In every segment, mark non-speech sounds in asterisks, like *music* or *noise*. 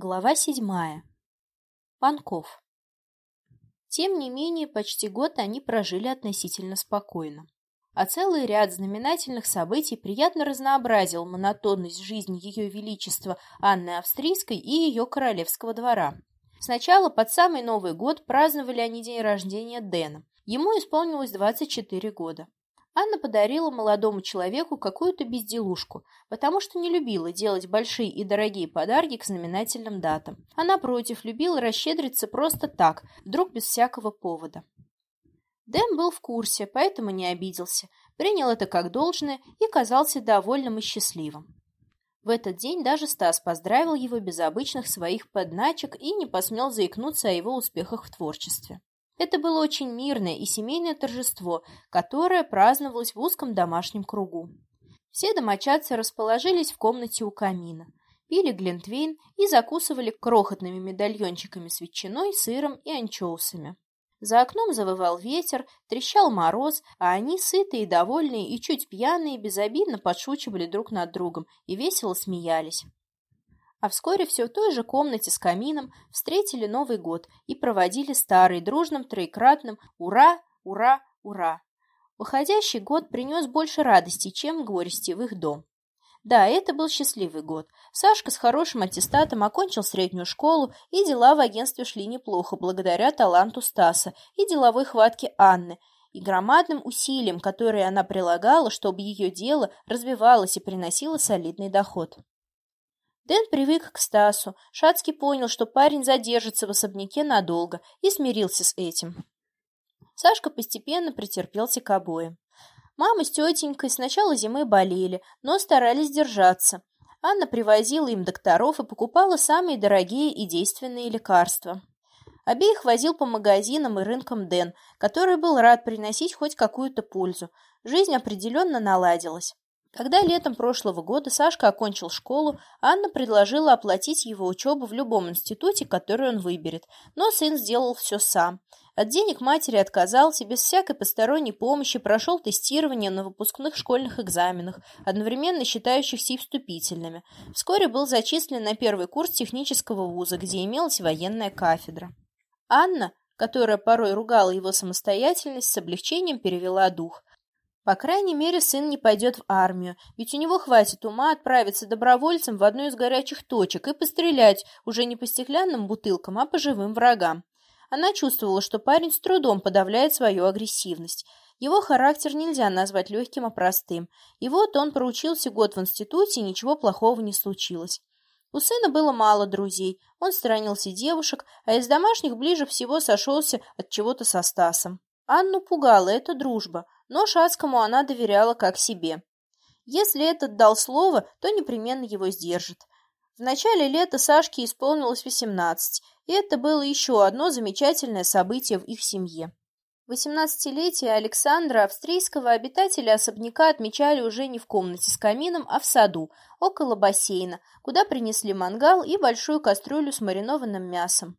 Глава седьмая. Панков. Тем не менее, почти год они прожили относительно спокойно. А целый ряд знаменательных событий приятно разнообразил монотонность жизни Ее Величества Анны Австрийской и ее королевского двора. Сначала под самый Новый год праздновали они день рождения Дэна. Ему исполнилось 24 года. Анна подарила молодому человеку какую-то безделушку, потому что не любила делать большие и дорогие подарки к знаменательным датам. А напротив, любила расщедриться просто так, вдруг без всякого повода. Дэн был в курсе, поэтому не обиделся, принял это как должное и казался довольным и счастливым. В этот день даже Стас поздравил его без обычных своих подначек и не посмел заикнуться о его успехах в творчестве. Это было очень мирное и семейное торжество, которое праздновалось в узком домашнем кругу. Все домочадцы расположились в комнате у камина, пили глинтвейн и закусывали крохотными медальончиками с ветчиной, сыром и анчоусами. За окном завывал ветер, трещал мороз, а они, сытые, довольные и чуть пьяные, безобидно подшучивали друг над другом и весело смеялись. А вскоре все в той же комнате с камином встретили Новый год и проводили старый дружным троекратным «Ура! Ура! Ура!». Выходящий год принес больше радости, чем горести в их дом. Да, это был счастливый год. Сашка с хорошим аттестатом окончил среднюю школу, и дела в агентстве шли неплохо благодаря таланту Стаса и деловой хватке Анны, и громадным усилиям, которые она прилагала, чтобы ее дело развивалось и приносило солидный доход. Дэн привык к Стасу. Шацкий понял, что парень задержится в особняке надолго, и смирился с этим. Сашка постепенно претерпелся к обоим. Мама с тетенькой с начала зимы болели, но старались держаться. Анна привозила им докторов и покупала самые дорогие и действенные лекарства. Обеих возил по магазинам и рынкам Дэн, который был рад приносить хоть какую-то пользу. Жизнь определенно наладилась. Когда летом прошлого года Сашка окончил школу, Анна предложила оплатить его учебу в любом институте, который он выберет, но сын сделал все сам. От денег матери отказался, без всякой посторонней помощи прошел тестирование на выпускных школьных экзаменах, одновременно считающихся и вступительными. Вскоре был зачислен на первый курс технического вуза, где имелась военная кафедра. Анна, которая порой ругала его самостоятельность, с облегчением перевела дух. По крайней мере, сын не пойдет в армию, ведь у него хватит ума отправиться добровольцем в одну из горячих точек и пострелять уже не по стеклянным бутылкам, а по живым врагам. Она чувствовала, что парень с трудом подавляет свою агрессивность. Его характер нельзя назвать легким, а простым. И вот он проучился год в институте, и ничего плохого не случилось. У сына было мало друзей, он сторонился девушек, а из домашних ближе всего сошелся от чего-то со Стасом. Анну пугала эта дружба – но Шацкому она доверяла как себе. Если этот дал слово, то непременно его сдержит. В начале лета Сашке исполнилось 18, и это было еще одно замечательное событие в их семье. Восемнадцатилетие Александра Австрийского обитатели особняка отмечали уже не в комнате с камином, а в саду, около бассейна, куда принесли мангал и большую кастрюлю с маринованным мясом.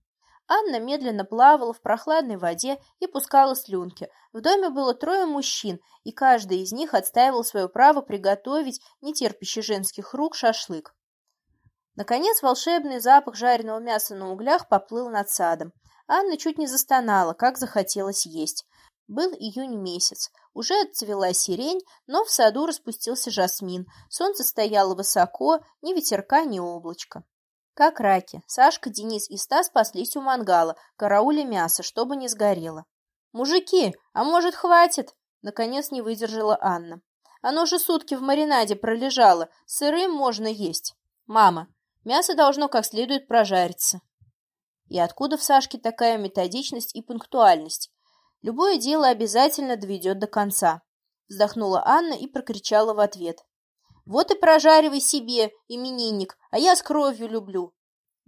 Анна медленно плавала в прохладной воде и пускала слюнки. В доме было трое мужчин, и каждый из них отстаивал свое право приготовить нетерпящий женских рук шашлык. Наконец волшебный запах жареного мяса на углях поплыл над садом. Анна чуть не застонала, как захотелось есть. Был июнь месяц. Уже отцвела сирень, но в саду распустился жасмин. Солнце стояло высоко, ни ветерка, ни облачка. Как раки, Сашка, Денис и Стас паслись у мангала, карауля мясо, чтобы не сгорело. «Мужики, а может, хватит?» Наконец не выдержала Анна. «Оно же сутки в маринаде пролежало, сырым можно есть. Мама, мясо должно как следует прожариться». И откуда в Сашке такая методичность и пунктуальность? Любое дело обязательно доведет до конца. Вздохнула Анна и прокричала в ответ. Вот и прожаривай себе, именинник, а я с кровью люблю.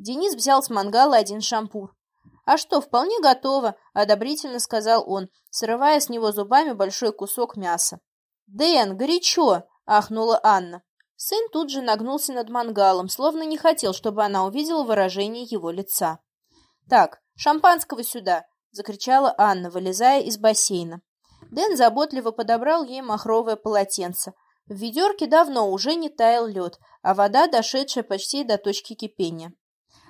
Денис взял с мангала один шампур. «А что, вполне готово», — одобрительно сказал он, срывая с него зубами большой кусок мяса. «Дэн, горячо!» — ахнула Анна. Сын тут же нагнулся над мангалом, словно не хотел, чтобы она увидела выражение его лица. «Так, шампанского сюда!» — закричала Анна, вылезая из бассейна. Дэн заботливо подобрал ей махровое полотенце, в ведерке давно уже не таял лед, а вода, дошедшая почти до точки кипения.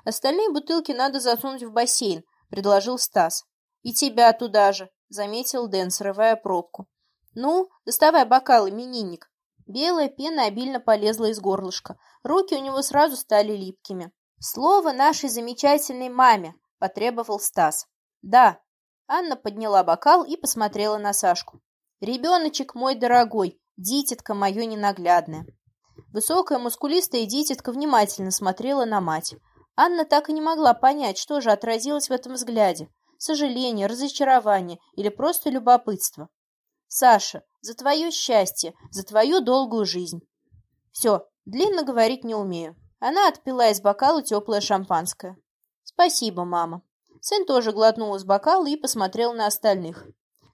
Остальные бутылки надо засунуть в бассейн, предложил Стас. И тебя туда же, заметил Дэн, срывая пробку. Ну, доставай бокал, именинник. Белая пена обильно полезла из горлышка. Руки у него сразу стали липкими. Слово нашей замечательной маме, потребовал Стас. Да. Анна подняла бокал и посмотрела на Сашку. Ребеночек мой дорогой, дитятка мое ненаглядное. Высокая, мускулистая дитятка внимательно смотрела на мать. Анна так и не могла понять, что же отразилось в этом взгляде. Сожаление, разочарование или просто любопытство. «Саша, за твое счастье, за твою долгую жизнь!» «Все, длинно говорить не умею». Она отпила из бокала теплое шампанское. «Спасибо, мама». Сын тоже глотнул из бокала и посмотрел на остальных.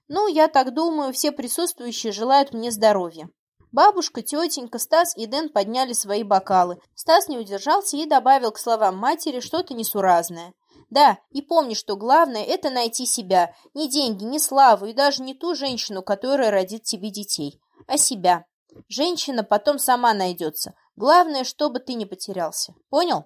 «Ну, я так думаю, все присутствующие желают мне здоровья. Бабушка, тетенька, Стас и Дэн подняли свои бокалы. Стас не удержался и добавил к словам матери что-то несуразное. Да, и помни, что главное – это найти себя. Не деньги, не славу и даже не ту женщину, которая родит тебе детей, а себя. Женщина потом сама найдется. Главное, чтобы ты не потерялся. Понял?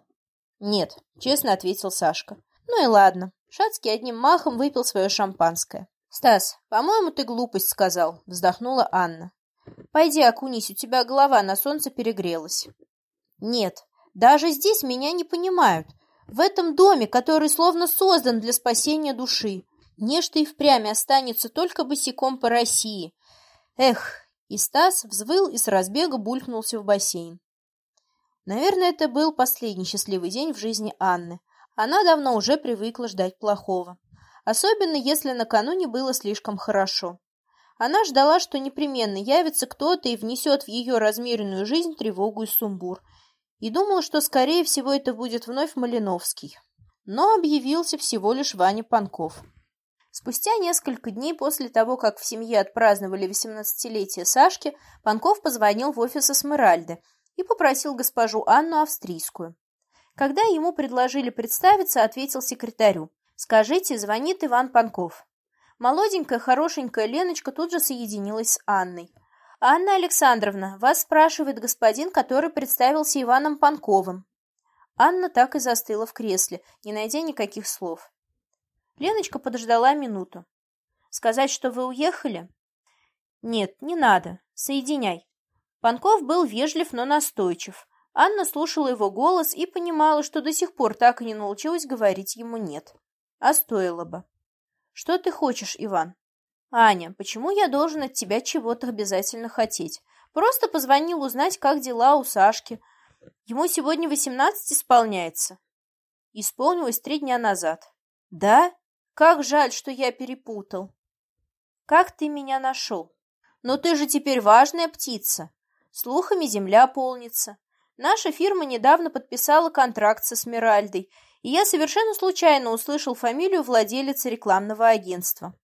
Нет, честно ответил Сашка. Ну и ладно. Шацкий одним махом выпил свое шампанское. «Стас, по-моему, ты глупость сказал», — вздохнула Анна. Пойди окунись, у тебя голова на солнце перегрелась. Нет, даже здесь меня не понимают. В этом доме, который словно создан для спасения души, нечто и впрямь останется только босиком по России. Эх, и Стас взвыл и с разбега булькнулся в бассейн. Наверное, это был последний счастливый день в жизни Анны. Она давно уже привыкла ждать плохого. Особенно, если накануне было слишком хорошо. Она ждала, что непременно явится кто-то и внесет в ее размеренную жизнь тревогу и сумбур, и думала, что, скорее всего, это будет вновь Малиновский. Но объявился всего лишь Ваня Панков. Спустя несколько дней после того, как в семье отпраздновали 18-летие Сашки, Панков позвонил в офис Эсмеральды и попросил госпожу Анну Австрийскую. Когда ему предложили представиться, ответил секретарю. «Скажите, звонит Иван Панков». Молоденькая, хорошенькая Леночка тут же соединилась с Анной. «Анна Александровна, вас спрашивает господин, который представился Иваном Панковым». Анна так и застыла в кресле, не найдя никаких слов. Леночка подождала минуту. «Сказать, что вы уехали?» «Нет, не надо. Соединяй». Панков был вежлив, но настойчив. Анна слушала его голос и понимала, что до сих пор так и не научилась говорить ему «нет». А стоило бы. Что ты хочешь, Иван? Аня, почему я должен от тебя чего-то обязательно хотеть? Просто позвонил узнать, как дела у Сашки. Ему сегодня восемнадцать исполняется. Исполнилось три дня назад. Да? Как жаль, что я перепутал. Как ты меня нашел? Но ты же теперь важная птица. Слухами земля полнится. Наша фирма недавно подписала контракт со Смиральдой, и я совершенно случайно услышал фамилию владелицы рекламного агентства.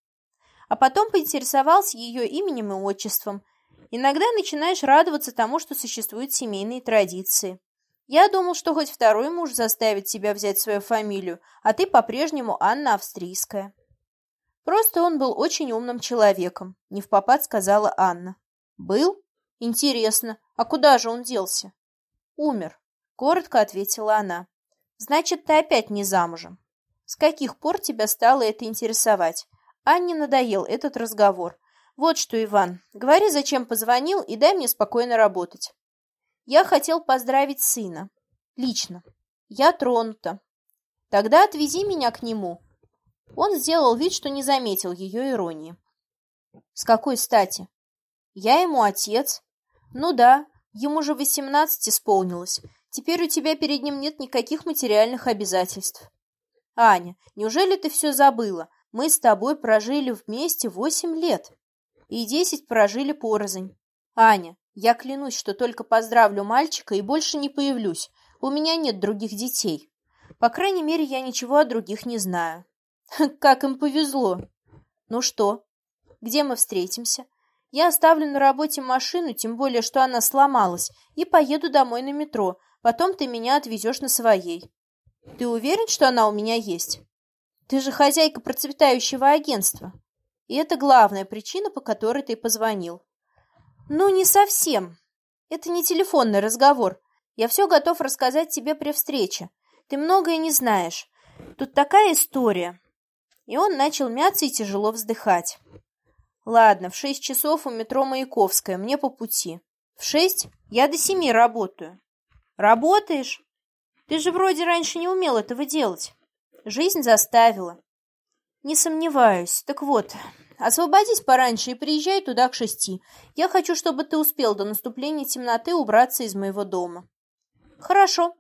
А потом поинтересовался ее именем и отчеством. Иногда начинаешь радоваться тому, что существуют семейные традиции. Я думал, что хоть второй муж заставит тебя взять свою фамилию, а ты по-прежнему Анна Австрийская. Просто он был очень умным человеком, не в попад сказала Анна. Был? Интересно, а куда же он делся? Умер, коротко ответила она. Значит, ты опять не замужем. С каких пор тебя стало это интересовать? Анне надоел этот разговор. Вот что, Иван, говори, зачем позвонил, и дай мне спокойно работать. Я хотел поздравить сына. Лично. Я тронута. Тогда отвези меня к нему. Он сделал вид, что не заметил ее иронии. С какой стати? Я ему отец. Ну да, ему же восемнадцать исполнилось. Теперь у тебя перед ним нет никаких материальных обязательств. Аня, неужели ты все забыла? Мы с тобой прожили вместе восемь лет. И десять прожили порознь. Аня, я клянусь, что только поздравлю мальчика и больше не появлюсь. У меня нет других детей. По крайней мере, я ничего о других не знаю. *laughs* Как им повезло. Ну что, где мы встретимся? Я оставлю на работе машину, тем более, что она сломалась, и поеду домой на метро, Потом ты меня отвезешь на своей. Ты уверен, что она у меня есть? Ты же хозяйка процветающего агентства. И это главная причина, по которой ты позвонил. Ну, не совсем. Это не телефонный разговор. Я все готов рассказать тебе при встрече. Ты многое не знаешь. Тут такая история. И он начал мяться и тяжело вздыхать. Ладно, в шесть часов у метро Маяковская, мне по пути. В шесть? Я до семи работаю. Работаешь? Ты же вроде раньше не умел этого делать. Жизнь заставила. Не сомневаюсь. Так вот, освободись пораньше и приезжай туда к шести. Я хочу, чтобы ты успел до наступления темноты убраться из моего дома. Хорошо,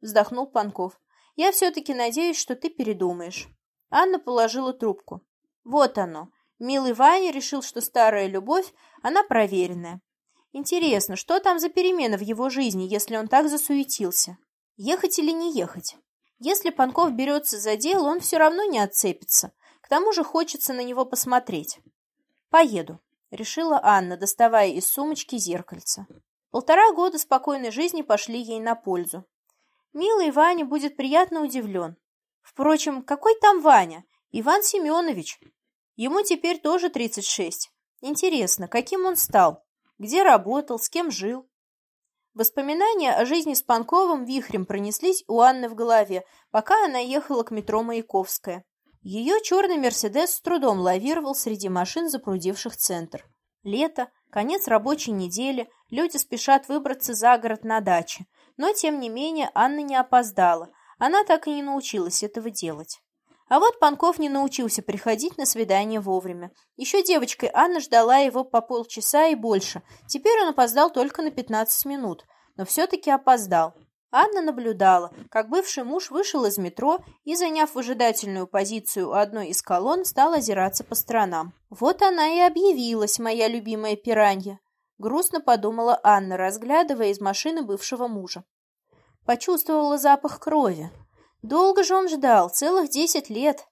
вздохнул Панков. Я все-таки надеюсь, что ты передумаешь. Анна положила трубку. Вот оно. Милый Ваня решил, что старая любовь, она проверенная. Интересно, что там за перемена в его жизни, если он так засуетился? Ехать или не ехать? Если Панков берется за дело, он все равно не отцепится. К тому же хочется на него посмотреть. «Поеду», — решила Анна, доставая из сумочки зеркальце. Полтора года спокойной жизни пошли ей на пользу. Милый Ваня будет приятно удивлен. Впрочем, какой там Ваня? Иван Семенович. Ему теперь тоже 36. Интересно, каким он стал? Где работал, с кем жил? Воспоминания о жизни с Панковым вихрем пронеслись у Анны в голове, пока она ехала к метро Маяковская. Ее черный «Мерседес» с трудом лавировал среди машин, запрудивших центр. Лето, конец рабочей недели, люди спешат выбраться за город на даче. Но, тем не менее, Анна не опоздала. Она так и не научилась этого делать. А вот Панков не научился приходить на свидание вовремя. Еще девочкой Анна ждала его по полчаса и больше. Теперь он опоздал только на 15 минут. Но все-таки опоздал. Анна наблюдала, как бывший муж вышел из метро и, заняв выжидательную позицию у одной из колонн, стал озираться по сторонам. «Вот она и объявилась, моя любимая пиранья», — грустно подумала Анна, разглядывая из машины бывшего мужа. Почувствовала запах крови. Долго же он ждал, целых десять лет.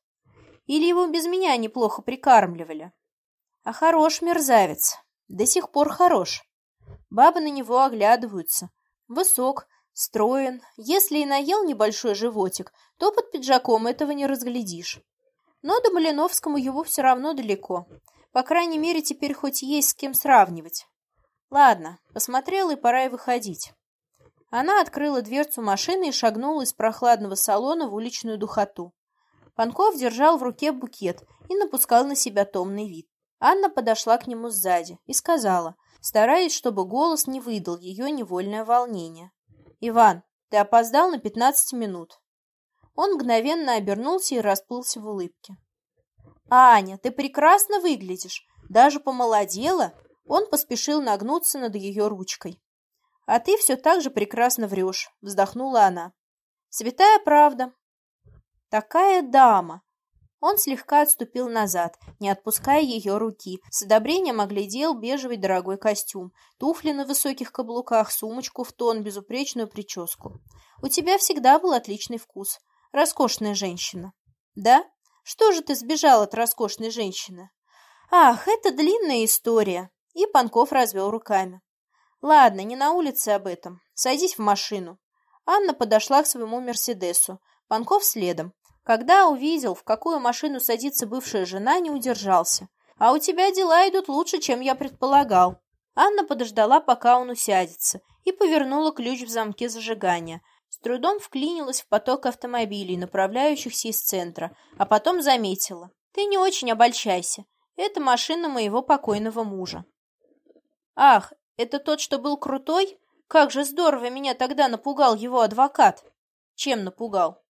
Или его без меня неплохо прикармливали. А хорош мерзавец. До сих пор хорош. Бабы на него оглядываются. Высок, строен. Если и наел небольшой животик, то под пиджаком этого не разглядишь. Но до Малиновскому его все равно далеко. По крайней мере, теперь хоть есть с кем сравнивать. Ладно, посмотрел и пора и выходить. Она открыла дверцу машины и шагнула из прохладного салона в уличную духоту. Панков держал в руке букет и напускал на себя томный вид. Анна подошла к нему сзади и сказала, стараясь, чтобы голос не выдал ее невольное волнение. «Иван, ты опоздал на пятнадцать минут». Он мгновенно обернулся и расплылся в улыбке. «Аня, ты прекрасно выглядишь, даже помолодела!» Он поспешил нагнуться над ее ручкой. «А ты все так же прекрасно врешь», — вздохнула она. «Святая правда». «Такая дама!» Он слегка отступил назад, не отпуская ее руки, с одобрением оглядел бежевый дорогой костюм, туфли на высоких каблуках, сумочку в тон, безупречную прическу. «У тебя всегда был отличный вкус. Роскошная женщина». «Да? Что же ты сбежал от роскошной женщины?» «Ах, это длинная история!» И Панков развел руками. Ладно, не на улице об этом. Садись в машину. Анна подошла к своему Мерседесу. Панков следом. Когда увидел, в какую машину садится бывшая жена, не удержался. А у тебя дела идут лучше, чем я предполагал. Анна подождала, пока он усядется, и повернула ключ в замке зажигания. С трудом вклинилась в поток автомобилей, направляющихся из центра, а потом заметила. Ты не очень обольщайся. Это машина моего покойного мужа. Ах, это тот, что был крутой? Как же здорово меня тогда напугал его адвокат. Чем напугал?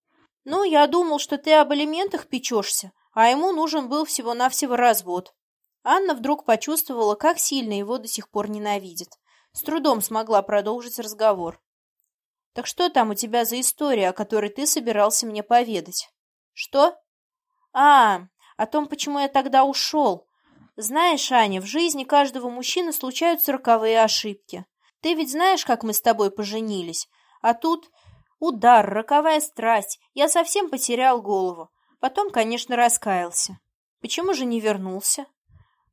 Ну, я думал, что ты об элементах печешься, а ему нужен был всего-навсего развод. Анна вдруг почувствовала, как сильно его до сих пор ненавидит. С трудом смогла продолжить разговор. «Так что там у тебя за история, о которой ты собирался мне поведать?» «Что?» «А, о том, почему я тогда ушел. Знаешь, Аня, в жизни каждого мужчины случаются роковые ошибки. Ты ведь знаешь, как мы с тобой поженились? А тут удар, роковая страсть. Я совсем потерял голову. Потом, конечно, раскаялся. Почему же не вернулся?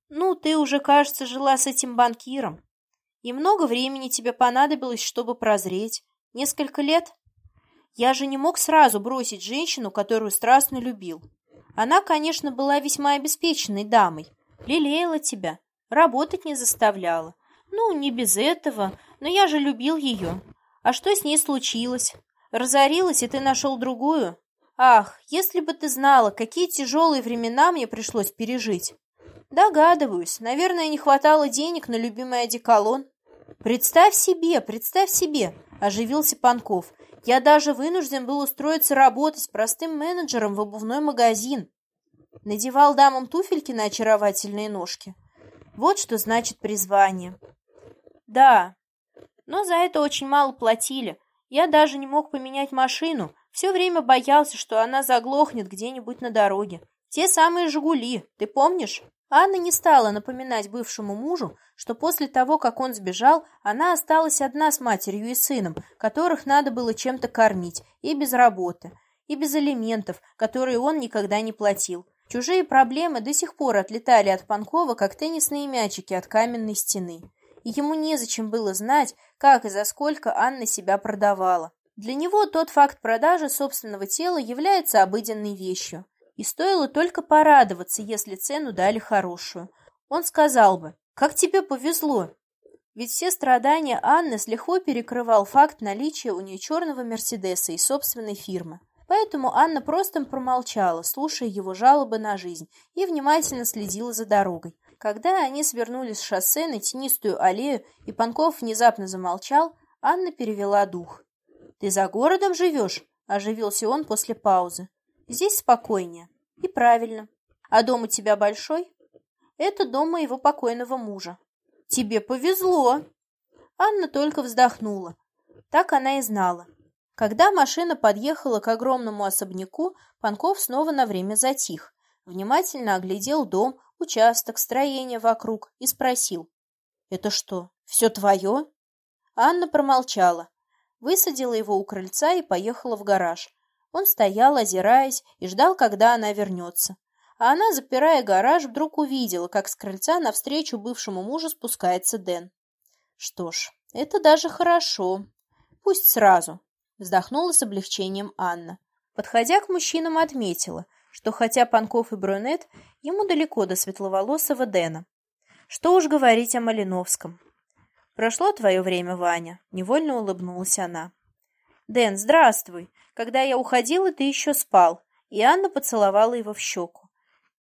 Ну, ты уже, кажется, жила с этим банкиром. И много времени тебе понадобилось, чтобы прозреть. Несколько лет? Я же не мог сразу бросить женщину, которую страстно любил. Она, конечно, была весьма обеспеченной дамой, Лелеяла тебя, работать не заставляла. Ну, не без этого, но я же любил ее. А что с ней случилось? Разорилась, и ты нашел другую? Ах, если бы ты знала, какие тяжелые времена мне пришлось пережить. Догадываюсь, наверное, не хватало денег на любимый одеколон. Представь себе, представь себе, оживился Панков. Я даже вынужден был устроиться работать простым менеджером в обувной магазин. Надевал дамам туфельки на очаровательные ножки. Вот что значит призвание. Да, но за это очень мало платили. Я даже не мог поменять машину. Все время боялся, что она заглохнет где-нибудь на дороге. Те самые «Жигули», ты помнишь? Анна не стала напоминать бывшему мужу, что после того, как он сбежал, она осталась одна с матерью и сыном, которых надо было чем-то кормить, и без работы, и без алиментов, которые он никогда не платил. Чужие проблемы до сих пор отлетали от Панкова, как теннисные мячики от каменной стены. И ему незачем было знать, как и за сколько Анна себя продавала. Для него тот факт продажи собственного тела является обыденной вещью. И стоило только порадоваться, если цену дали хорошую. Он сказал бы, как тебе повезло. Ведь все страдания Анны с лихвой перекрывал факт наличия у нее черного Мерседеса и собственной фирмы. Поэтому Анна просто промолчала, слушая его жалобы на жизнь, и внимательно следила за дорогой. Когда они свернули с шоссе на тенистую аллею, и Панков внезапно замолчал, Анна перевела дух. «Ты за городом живешь?» – оживился он после паузы. «Здесь спокойнее. И правильно. А дом у тебя большой?» «Это дом моего покойного мужа». «Тебе повезло!» Анна только вздохнула. Так она и знала. Когда машина подъехала к огромному особняку, Панков снова на время затих, внимательно оглядел дом, участок, строение вокруг и спросил. «Это что, все твое?» Анна промолчала, высадила его у крыльца и поехала в гараж. Он стоял, озираясь, и ждал, когда она вернется. А она, запирая гараж, вдруг увидела, как с крыльца навстречу бывшему мужу спускается Дэн. Что ж, это даже хорошо. Пусть сразу. Вздохнула с облегчением Анна. Подходя к мужчинам, отметила, что хотя Панков и брюнет, ему далеко до светловолосого Дэна. Что уж говорить о Малиновском. «Прошло твое время, Ваня», — невольно улыбнулась она. «Дэн, здравствуй. Когда я уходила, ты еще спал». И Анна поцеловала его в щеку.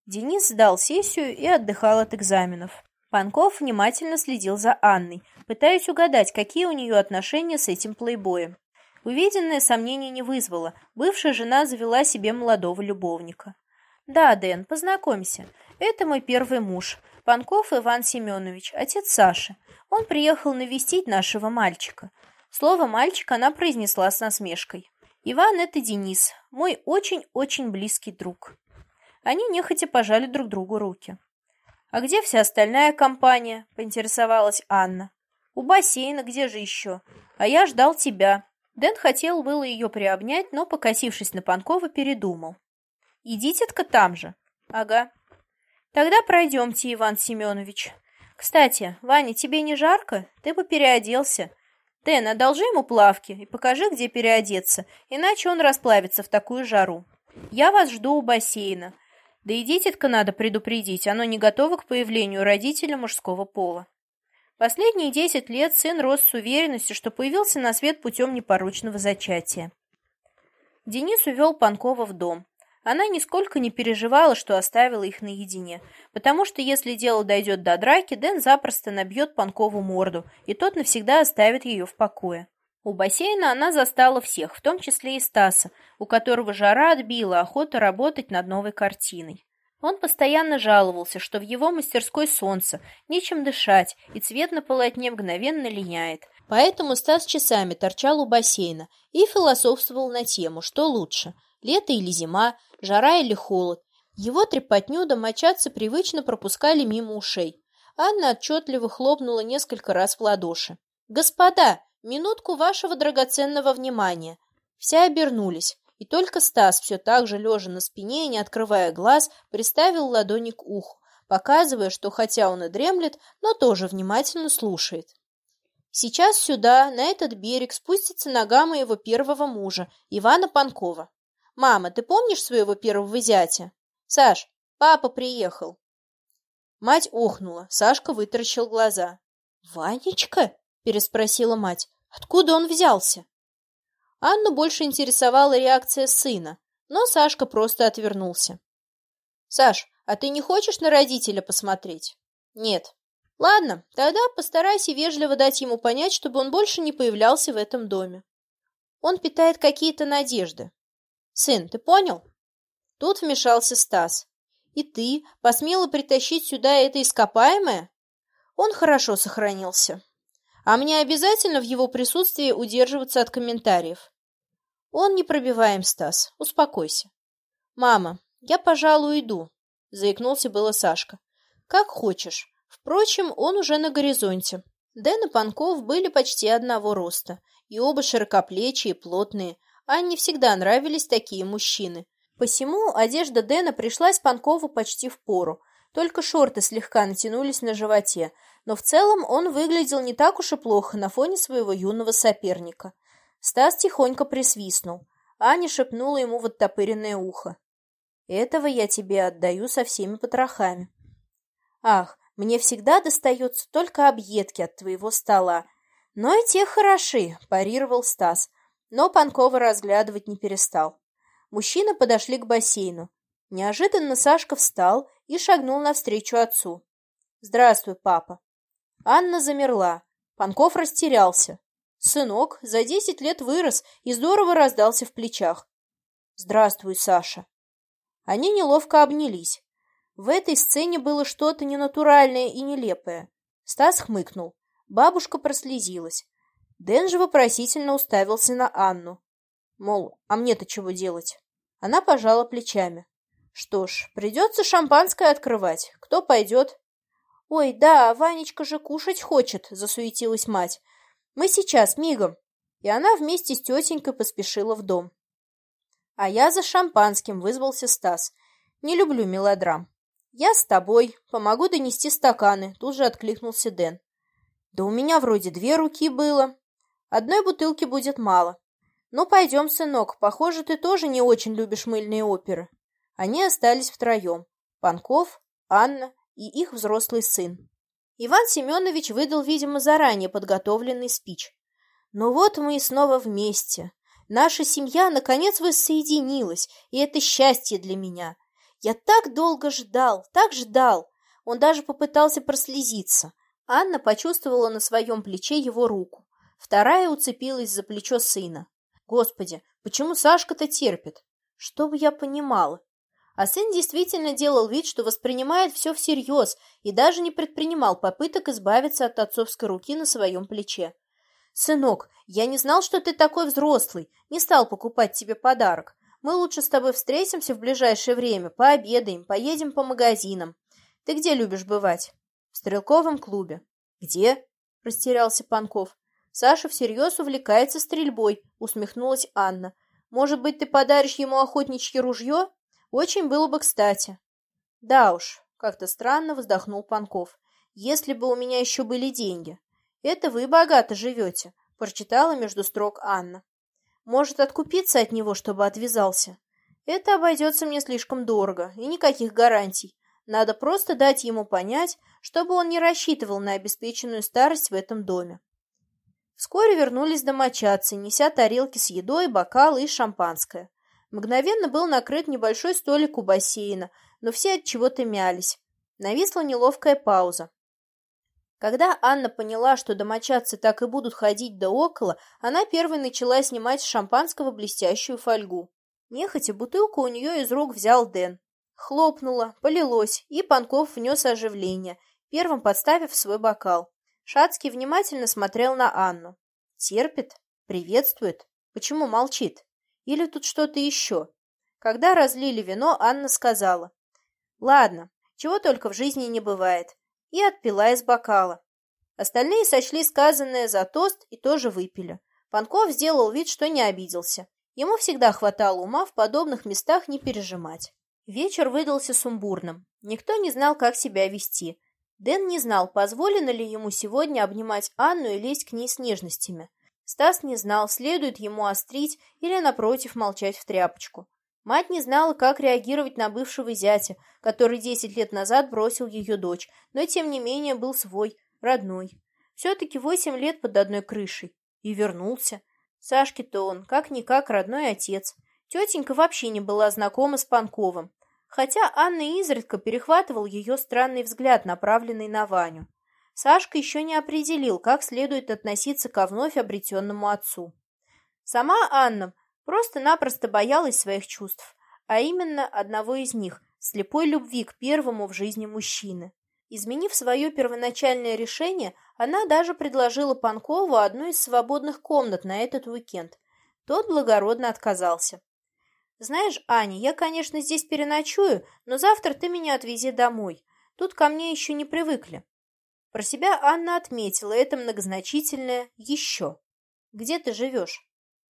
Денис сдал сессию и отдыхал от экзаменов. Панков внимательно следил за Анной, пытаясь угадать, какие у нее отношения с этим плейбоем. Увиденное сомнений не вызвало. Бывшая жена завела себе молодого любовника. «Да, Дэн, познакомься. Это мой первый муж, Панков Иван Семенович, отец Саши. Он приехал навестить нашего мальчика». Слово «мальчик» она произнесла с насмешкой. «Иван — это Денис, мой очень-очень близкий друг». Они нехотя пожали друг другу руки. «А где вся остальная компания?» — поинтересовалась Анна. «У бассейна, где же еще? А я ждал тебя. Дэн хотел было ее приобнять, но, покосившись на Панкова, передумал. «Идите-ка там же». «Ага». «Тогда пройдемте, Иван Семенович. Кстати, Ваня, тебе не жарко? Ты бы переоделся. Дэн, одолжи ему плавки и покажи, где переодеться, иначе он расплавится в такую жару. Я вас жду у бассейна. Да и дитятка надо предупредить, оно не готово к появлению родителя мужского пола». Последние десять лет сын рос с уверенностью, что появился на свет путем непорочного зачатия. Денис увел Панкова в дом. Она нисколько не переживала, что оставила их наедине, потому что если дело дойдет до драки, Дэн запросто набьет Панкову морду, и тот навсегда оставит ее в покое. У бассейна она застала всех, в том числе и Стаса, у которого жара отбила охота работать над новой картиной. Он постоянно жаловался, что в его мастерской солнце, нечем дышать, и цвет на полотне мгновенно линяет. Поэтому Стас часами торчал у бассейна и философствовал на тему, что лучше – лето или зима, жара или холод. Его трепотню домочадцы привычно пропускали мимо ушей. Анна отчетливо хлопнула несколько раз в ладоши. «Господа, минутку вашего драгоценного внимания!» Все обернулись. И только Стас, все так же лежа на спине и не открывая глаз, приставил ладони к уху, показывая, что хотя он и дремлет, но тоже внимательно слушает. Сейчас сюда, на этот берег, спустится нога моего первого мужа, Ивана Панкова. Мама, ты помнишь своего первого зятя? Саш, папа приехал. Мать охнула, Сашка вытаращил глаза. «Ванечка?» – переспросила мать. «Откуда он взялся?» Анну больше интересовала реакция сына, но Сашка просто отвернулся. «Саш, а ты не хочешь на родителя посмотреть?» «Нет». «Ладно, тогда постарайся вежливо дать ему понять, чтобы он больше не появлялся в этом доме. Он питает какие-то надежды. Сын, ты понял?» Тут вмешался Стас. «И ты посмела притащить сюда это ископаемое?» Он хорошо сохранился. А мне обязательно в его присутствии удерживаться от комментариев. Он не пробиваем, Стас. Успокойся. Мама, я, пожалуй, иду, заикнулся было Сашка. Как хочешь. Впрочем, он уже на горизонте. Дэн и Панков были почти одного роста, и оба широкоплечие и плотные. Анне всегда нравились такие мужчины. Посему одежда Дэна пришлась Панкову почти в пору, только шорты слегка натянулись на животе, но в целом он выглядел не так уж и плохо на фоне своего юного соперника. Стас тихонько присвистнул. Аня шепнула ему в оттопыренное ухо. «Этого я тебе отдаю со всеми потрохами». «Ах, мне всегда достается только объедки от твоего стола. Но и те хороши», – парировал Стас, но Панкова разглядывать не перестал. Мужчины подошли к бассейну. Неожиданно Сашка встал и шагнул навстречу отцу. «Здравствуй, папа». Анна замерла. Панков растерялся. Сынок за десять лет вырос и здорово раздался в плечах. «Здравствуй, Саша». Они неловко обнялись. В этой сцене было что-то ненатуральное и нелепое. Стас хмыкнул. Бабушка прослезилась. Дэн же вопросительно уставился на Анну. Мол, а мне-то чего делать? Она пожала плечами. Что ж, придется шампанское открывать. Кто пойдет? «Ой, да, Ванечка же кушать хочет», — засуетилась мать. «Мы сейчас, мигом». И она вместе с тетенькой поспешила в дом. А я за шампанским вызвался Стас. Не люблю мелодрам. «Я с тобой. Помогу донести стаканы», — тут же откликнулся Дэн. «Да у меня вроде две руки было. Одной бутылки будет мало. Ну, пойдем, сынок. Похоже, ты тоже не очень любишь мыльные оперы». Они остались втроем. Панков, Анна и их взрослый сын. Иван Семенович выдал, видимо, заранее подготовленный спич. «Ну вот мы и снова вместе. Наша семья, наконец, воссоединилась, и это счастье для меня. Я так долго ждал, так ждал!» Он даже попытался прослезиться. Анна почувствовала на своем плече его руку. Вторая уцепилась за плечо сына. «Господи, почему Сашка-то терпит? Чтобы я понимала, а сын действительно делал вид, что воспринимает все всерьез и даже не предпринимал попыток избавиться от отцовской руки на своем плече. «Сынок, я не знал, что ты такой взрослый, не стал покупать тебе подарок. Мы лучше с тобой встретимся в ближайшее время, пообедаем, поедем по магазинам. Ты где любишь бывать?» «В стрелковом клубе». «Где?» – растерялся Панков. «Саша всерьез увлекается стрельбой», – усмехнулась Анна. «Может быть, ты подаришь ему охотничье ружье?» Очень было бы кстати. Да уж, как-то странно вздохнул Панков. Если бы у меня еще были деньги. Это вы богато живете, прочитала между строк Анна. Может, откупиться от него, чтобы отвязался? Это обойдется мне слишком дорого, и никаких гарантий. Надо просто дать ему понять, чтобы он не рассчитывал на обеспеченную старость в этом доме. Вскоре вернулись домочадцы, неся тарелки с едой, бокалы и шампанское. Мгновенно был накрыт небольшой столик у бассейна, но все от чего-то мялись. Нависла неловкая пауза. Когда Анна поняла, что домочадцы так и будут ходить да около, она первой начала снимать с шампанского блестящую фольгу. Нехотя бутылку у нее из рук взял Дэн. Хлопнуло, полилось, и Панков внес оживление, первым подставив свой бокал. Шацкий внимательно смотрел на Анну. Терпит? Приветствует? Почему молчит? Или тут что-то еще? Когда разлили вино, Анна сказала. «Ладно, чего только в жизни не бывает». И отпила из бокала. Остальные сочли сказанное за тост и тоже выпили. Панков сделал вид, что не обиделся. Ему всегда хватало ума в подобных местах не пережимать. Вечер выдался сумбурным. Никто не знал, как себя вести. Дэн не знал, позволено ли ему сегодня обнимать Анну и лезть к ней с нежностями. Стас не знал, следует ему острить или, напротив, молчать в тряпочку. Мать не знала, как реагировать на бывшего зятя, который десять лет назад бросил ее дочь, но, тем не менее, был свой, родной. Все-таки восемь лет под одной крышей. И вернулся. Сашке-то он, как-никак, родной отец. Тетенька вообще не была знакома с Панковым, хотя Анна изредка перехватывал ее странный взгляд, направленный на Ваню. Сашка еще не определил, как следует относиться ко вновь обретенному отцу. Сама Анна просто-напросто боялась своих чувств, а именно одного из них – слепой любви к первому в жизни мужчины. Изменив свое первоначальное решение, она даже предложила Панкову одну из свободных комнат на этот уикенд. Тот благородно отказался. «Знаешь, Аня, я, конечно, здесь переночую, но завтра ты меня отвези домой. Тут ко мне еще не привыкли». Про себя Анна отметила это многозначительное «еще». «Где ты живешь?»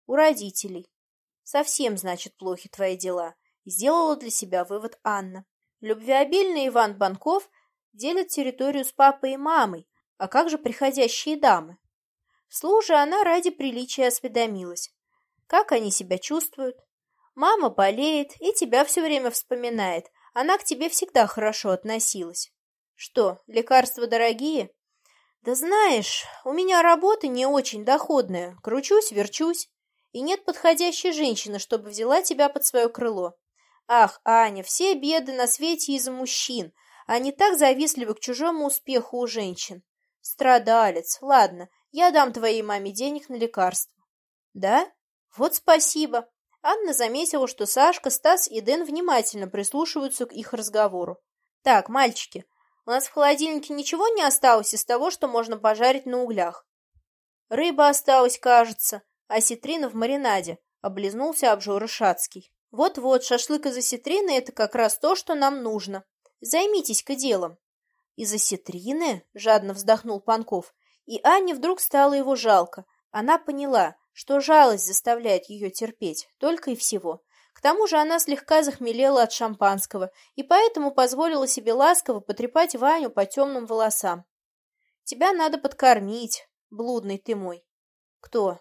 «У родителей». «Совсем, значит, плохи твои дела», — сделала для себя вывод Анна. Любвеобильный Иван Банков делит территорию с папой и мамой, а как же приходящие дамы? Вслух она ради приличия осведомилась. Как они себя чувствуют? Мама болеет и тебя все время вспоминает. Она к тебе всегда хорошо относилась. Что, лекарства дорогие? Да знаешь, у меня работа не очень доходная. Кручусь, верчусь. И нет подходящей женщины, чтобы взяла тебя под свое крыло. Ах, Аня, все беды на свете из-за мужчин. Они так завистливы к чужому успеху у женщин. Страдалец. Ладно, я дам твоей маме денег на лекарства. Да? Вот спасибо. Анна заметила, что Сашка, Стас и Дэн внимательно прислушиваются к их разговору. Так, мальчики, у нас в холодильнике ничего не осталось из того, что можно пожарить на углях. Рыба осталась, кажется, а ситрина в маринаде, облизнулся обжора Шацкий. Вот-вот, шашлык из осетрины – это как раз то, что нам нужно. Займитесь-ка делом. Из осетрины? Жадно вздохнул Панков. И Анне вдруг стало его жалко. Она поняла, что жалость заставляет ее терпеть, только и всего. К тому же она слегка захмелела от шампанского и поэтому позволила себе ласково потрепать Ваню по темным волосам. «Тебя надо подкормить, блудный ты мой». «Кто?»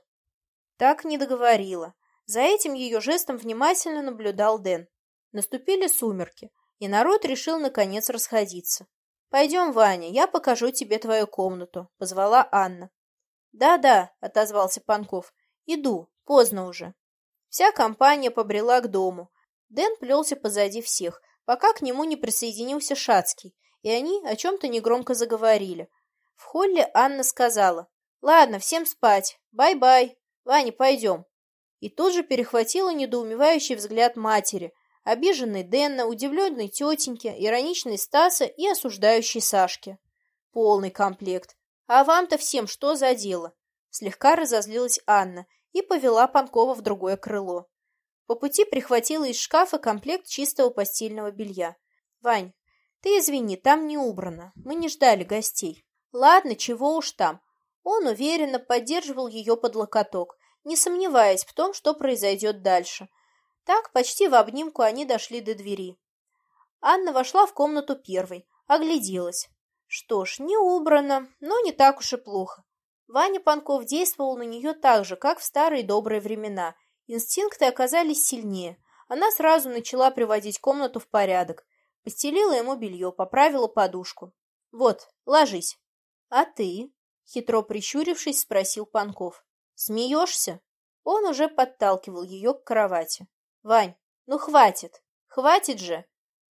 Так не договорила. За этим ее жестом внимательно наблюдал Дэн. Наступили сумерки и народ решил наконец расходиться. «Пойдем, Ваня, я покажу тебе твою комнату», — позвала Анна. «Да-да», — отозвался Панков, — «иду, поздно уже». Вся компания побрела к дому. Дэн плелся позади всех, пока к нему не присоединился Шацкий, и они о чем-то негромко заговорили. В холле Анна сказала, «Ладно, всем спать, bye-bye, Ваня, пойдем». И тут же перехватила недоумевающий взгляд матери, Обиженный Дэнна, удивленный тетеньке, ироничный Стаса и осуждающий Сашке. Полный комплект. А вам-то всем что за дело? Слегка разозлилась Анна и повела Панкова в другое крыло. По пути прихватила из шкафа комплект чистого постельного белья. «Вань, ты извини, там не убрано. Мы не ждали гостей». «Ладно, чего уж там». Он уверенно поддерживал ее под локоток, не сомневаясь в том, что произойдет дальше. Так, почти в обнимку они дошли до двери. Анна вошла в комнату первой, огляделась. Что ж, не убрано, но не так уж и плохо. Ваня Панков действовал на нее так же, как в старые добрые времена. Инстинкты оказались сильнее. Она сразу начала приводить комнату в порядок. Постелила ему белье, поправила подушку. «Вот, ложись». «А ты?» — хитро прищурившись, спросил Панков. «Смеешься?» Он уже подталкивал ее к кровати. «Вань, ну хватит! Хватит же!»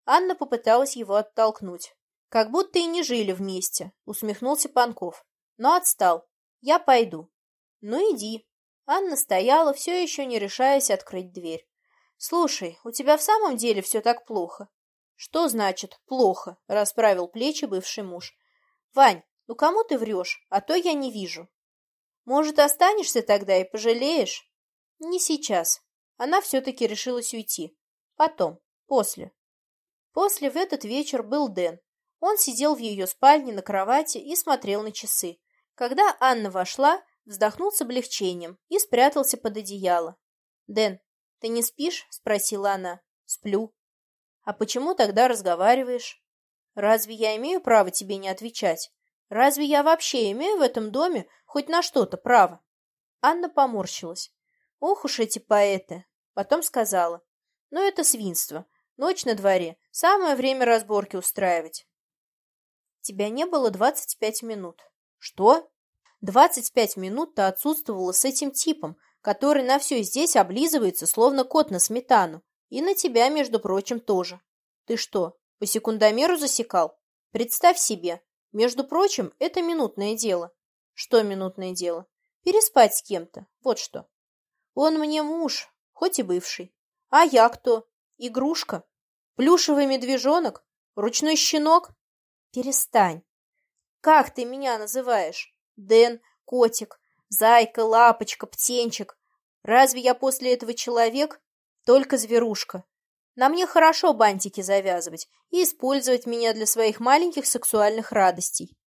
Анна попыталась его оттолкнуть. «Как будто и не жили вместе», — усмехнулся Панков. Но отстал. «Я пойду». «Ну иди». Анна стояла, все еще не решаясь открыть дверь. «Слушай, у тебя в самом деле все так плохо?» «Что значит «плохо»?» — расправил плечи бывший муж. «Вань, ну кому ты врешь? А то я не вижу». «Может, останешься тогда и пожалеешь?» «Не сейчас она все-таки решилась уйти. Потом, после. После в этот вечер был Дэн. Он сидел в ее спальне на кровати и смотрел на часы. Когда Анна вошла, вздохнул с облегчением и спрятался под одеяло. «Дэн, ты не спишь?» – спросила она. «Сплю». «А почему тогда разговариваешь?» «Разве я имею право тебе не отвечать? Разве я вообще имею в этом доме хоть на что-то право?» Анна поморщилась. Ох уж эти поэты. Потом сказала. Ну, это свинство. Ночь на дворе. Самое время разборки устраивать. Тебя не было двадцать пять минут. Что? Двадцать пять минут ты отсутствовала с этим типом, который на все здесь облизывается, словно кот на сметану. И на тебя, между прочим, тоже. Ты что, по секундомеру засекал? Представь себе. Между прочим, это минутное дело. Что минутное дело? Переспать с кем-то. Вот что. Он мне муж, хоть и бывший. А я кто? Игрушка? Плюшевый медвежонок? Ручной щенок? Перестань. Как ты меня называешь? Дэн, котик, зайка, лапочка, птенчик. Разве я после этого человек? Только зверушка. На мне хорошо бантики завязывать и использовать меня для своих маленьких сексуальных радостей.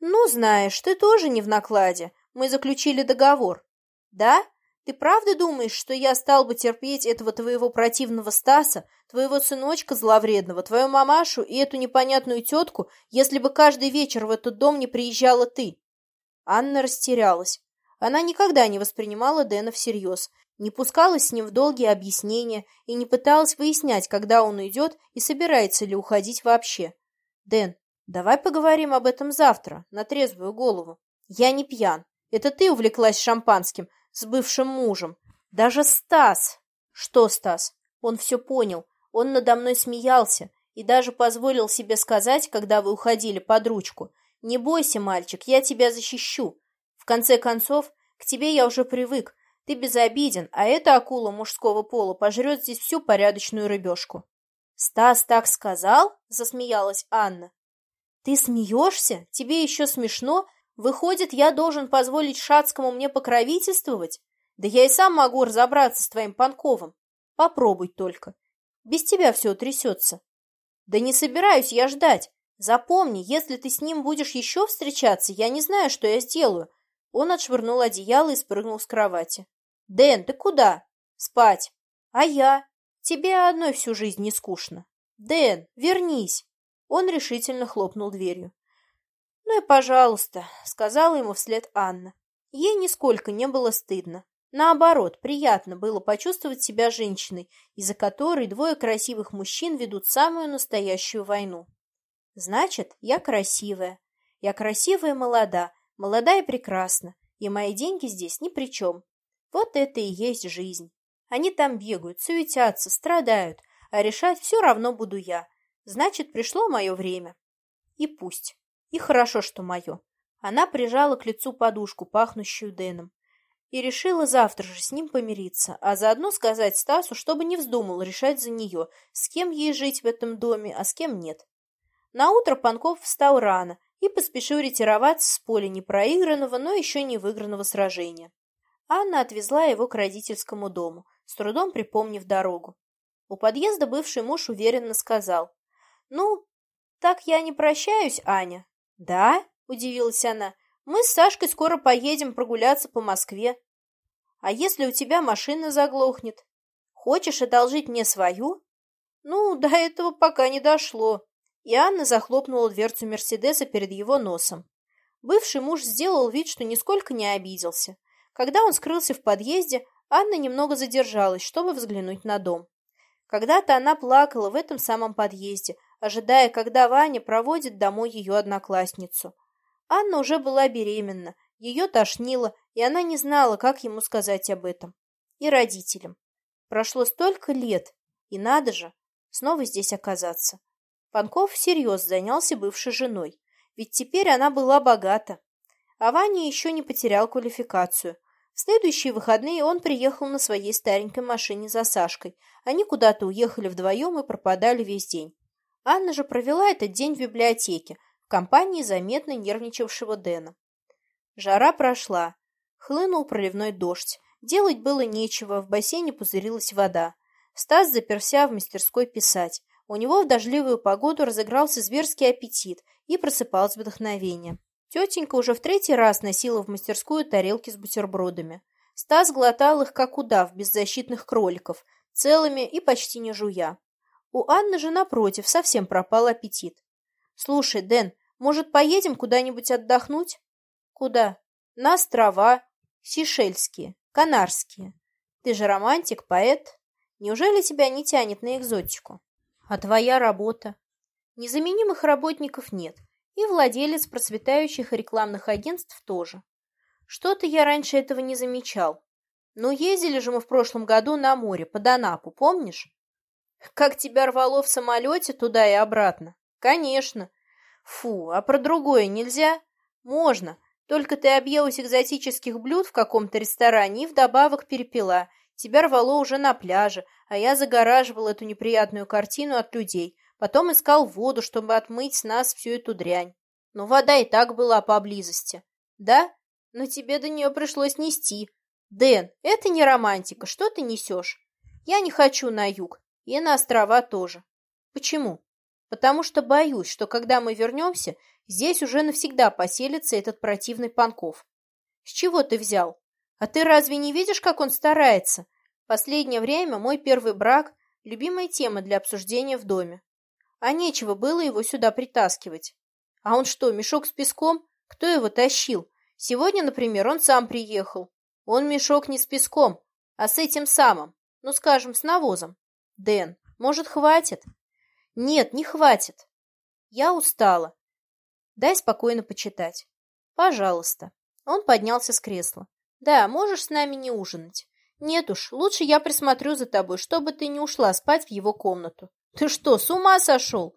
Ну, знаешь, ты тоже не в накладе. Мы заключили договор. Да? Ты правда думаешь, что я стал бы терпеть этого твоего противного Стаса, твоего сыночка зловредного, твою мамашу и эту непонятную тетку, если бы каждый вечер в этот дом не приезжала ты?» Анна растерялась. Она никогда не воспринимала Дэна всерьез, не пускалась с ним в долгие объяснения и не пыталась выяснять, когда он уйдет и собирается ли уходить вообще. «Дэн, давай поговорим об этом завтра, на трезвую голову. Я не пьян. Это ты увлеклась шампанским, с бывшим мужем. Даже Стас... Что Стас? Он все понял. Он надо мной смеялся и даже позволил себе сказать, когда вы уходили под ручку. «Не бойся, мальчик, я тебя защищу. В конце концов, к тебе я уже привык. Ты безобиден, а эта акула мужского пола пожрет здесь всю порядочную рыбешку». «Стас так сказал?» — засмеялась Анна. «Ты смеешься? Тебе еще смешно? Выходит, я должен позволить Шацкому мне покровительствовать? Да я и сам могу разобраться с твоим Панковым. Попробуй только. Без тебя все трясется. Да не собираюсь я ждать. Запомни, если ты с ним будешь еще встречаться, я не знаю, что я сделаю. Он отшвырнул одеяло и спрыгнул с кровати. Дэн, ты куда? Спать. А я? Тебе одной всю жизнь не скучно. Дэн, вернись. Он решительно хлопнул дверью. «Ну и пожалуйста», — сказала ему вслед Анна. Ей нисколько не было стыдно. Наоборот, приятно было почувствовать себя женщиной, из-за которой двое красивых мужчин ведут самую настоящую войну. Значит, я красивая. Я красивая и молода, молода и прекрасна, и мои деньги здесь ни при чем. Вот это и есть жизнь. Они там бегают, суетятся, страдают, а решать все равно буду я. Значит, пришло мое время. И пусть. И хорошо, что мое. Она прижала к лицу подушку, пахнущую Дэном, и решила завтра же с ним помириться, а заодно сказать Стасу, чтобы не вздумал решать за нее, с кем ей жить в этом доме, а с кем нет. Наутро Панков встал рано и поспешил ретироваться с поля непроигранного, но еще не выигранного сражения. Анна отвезла его к родительскому дому, с трудом припомнив дорогу. У подъезда бывший муж уверенно сказал, «Ну, так я не прощаюсь, Аня. «Да?» – удивилась она. «Мы с Сашкой скоро поедем прогуляться по Москве. А если у тебя машина заглохнет? Хочешь одолжить мне свою?» «Ну, до этого пока не дошло». И Анна захлопнула дверцу Мерседеса перед его носом. Бывший муж сделал вид, что нисколько не обиделся. Когда он скрылся в подъезде, Анна немного задержалась, чтобы взглянуть на дом. Когда-то она плакала в этом самом подъезде, ожидая, когда Ваня проводит домой ее одноклассницу. Анна уже была беременна, ее тошнило, и она не знала, как ему сказать об этом. И родителям. Прошло столько лет, и надо же, снова здесь оказаться. Панков всерьез занялся бывшей женой, ведь теперь она была богата. А Ваня еще не потерял квалификацию. В следующие выходные он приехал на своей старенькой машине за Сашкой. Они куда-то уехали вдвоем и пропадали весь день. Анна же провела этот день в библиотеке, в компании заметно нервничавшего Дэна. Жара прошла. Хлынул проливной дождь. Делать было нечего, в бассейне пузырилась вода. Стас заперся в мастерской писать. У него в дождливую погоду разыгрался зверский аппетит и просыпалось вдохновение. Тетенька уже в третий раз носила в мастерскую тарелки с бутербродами. Стас глотал их, как удав, беззащитных кроликов, целыми и почти не жуя. У Анны же, напротив, совсем пропал аппетит. «Слушай, Дэн, может, поедем куда-нибудь отдохнуть?» «Куда?» «На острова. Сейшельские, Канарские. Ты же романтик, поэт. Неужели тебя не тянет на экзотику? А твоя работа?» Незаменимых работников нет, и владелец процветающих рекламных агентств тоже. Что-то я раньше этого не замечал. Ну, ездили же мы в прошлом году на море, под Анапу, помнишь? Как тебя рвало в самолете туда и обратно? Конечно. Фу, а про другое нельзя? Можно. Только ты объелась экзотических блюд в каком-то ресторане и вдобавок перепила. Тебя рвало уже на пляже, а я загораживал эту неприятную картину от людей. Потом искал воду, чтобы отмыть с нас всю эту дрянь. Но вода и так была поблизости. Да? Но тебе до нее пришлось нести. Дэн, это не романтика, что ты несешь? Я не хочу на юг, и на острова тоже. Почему? Потому что боюсь, что когда мы вернемся, здесь уже навсегда поселится этот противный Панков. С чего ты взял? А ты разве не видишь, как он старается? Последнее время мой первый брак – любимая тема для обсуждения в доме. А нечего было его сюда притаскивать. А он что, мешок с песком? Кто его тащил? Сегодня, например, он сам приехал. Он мешок не с песком, а с этим самым, ну, скажем, с навозом. Дэн, может, хватит? Нет, не хватит. Я устала. Дай спокойно почитать. Пожалуйста. Он поднялся с кресла. Да, можешь с нами не ужинать. Нет уж, лучше я присмотрю за тобой, чтобы ты не ушла спать в его комнату. Ты что, с ума сошел?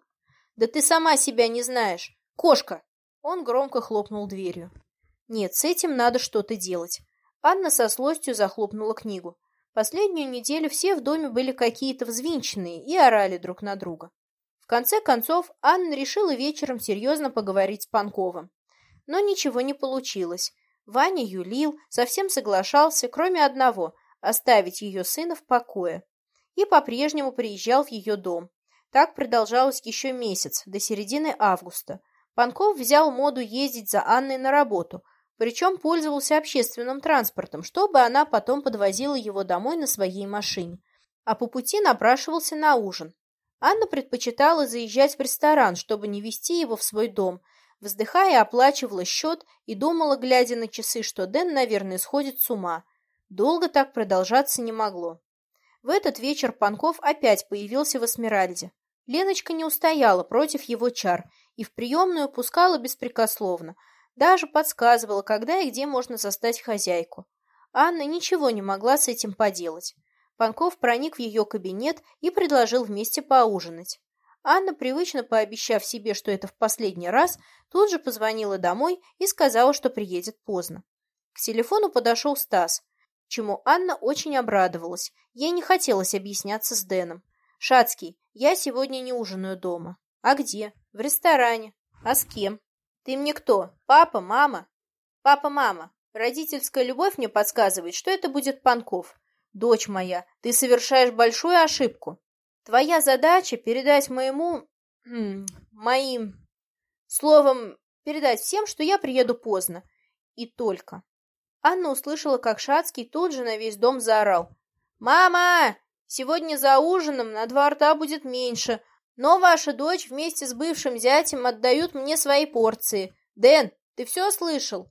Да ты сама себя не знаешь. Кошка! Он громко хлопнул дверью. Нет, с этим надо что-то делать. Анна со злостью захлопнула книгу. Последнюю неделю все в доме были какие-то взвинченные и орали друг на друга. В конце концов, Анна решила вечером серьезно поговорить с Панковым. Но ничего не получилось. Ваня юлил, совсем соглашался, кроме одного – оставить ее сына в покое. И по-прежнему приезжал в ее дом. Так продолжалось еще месяц, до середины августа. Панков взял моду ездить за Анной на работу, причем пользовался общественным транспортом, чтобы она потом подвозила его домой на своей машине, а по пути напрашивался на ужин. Анна предпочитала заезжать в ресторан, чтобы не вести его в свой дом, вздыхая, оплачивала счет и думала, глядя на часы, что Дэн, наверное, сходит с ума. Долго так продолжаться не могло. В этот вечер Панков опять появился в Эсмеральде. Леночка не устояла против его чар и в приемную пускала беспрекословно – даже подсказывала, когда и где можно застать хозяйку. Анна ничего не могла с этим поделать. Панков проник в ее кабинет и предложил вместе поужинать. Анна, привычно пообещав себе, что это в последний раз, тут же позвонила домой и сказала, что приедет поздно. К телефону подошел Стас, чему Анна очень обрадовалась. Ей не хотелось объясняться с Дэном. «Шацкий, я сегодня не ужинаю дома». «А где?» «В ресторане». «А с кем?» Ты мне кто? Папа, мама? Папа, мама. Родительская любовь мне подсказывает, что это будет Панков. Дочь моя, ты совершаешь большую ошибку. Твоя задача передать моему... *clears throat* Моим... Словом, передать всем, что я приеду поздно. И только. Анна услышала, как Шацкий тут же на весь дом заорал. «Мама! Сегодня за ужином на два рта будет меньше. Но ваша дочь вместе с бывшим зятем отдают мне свои порции. Дэн, ты все слышал?»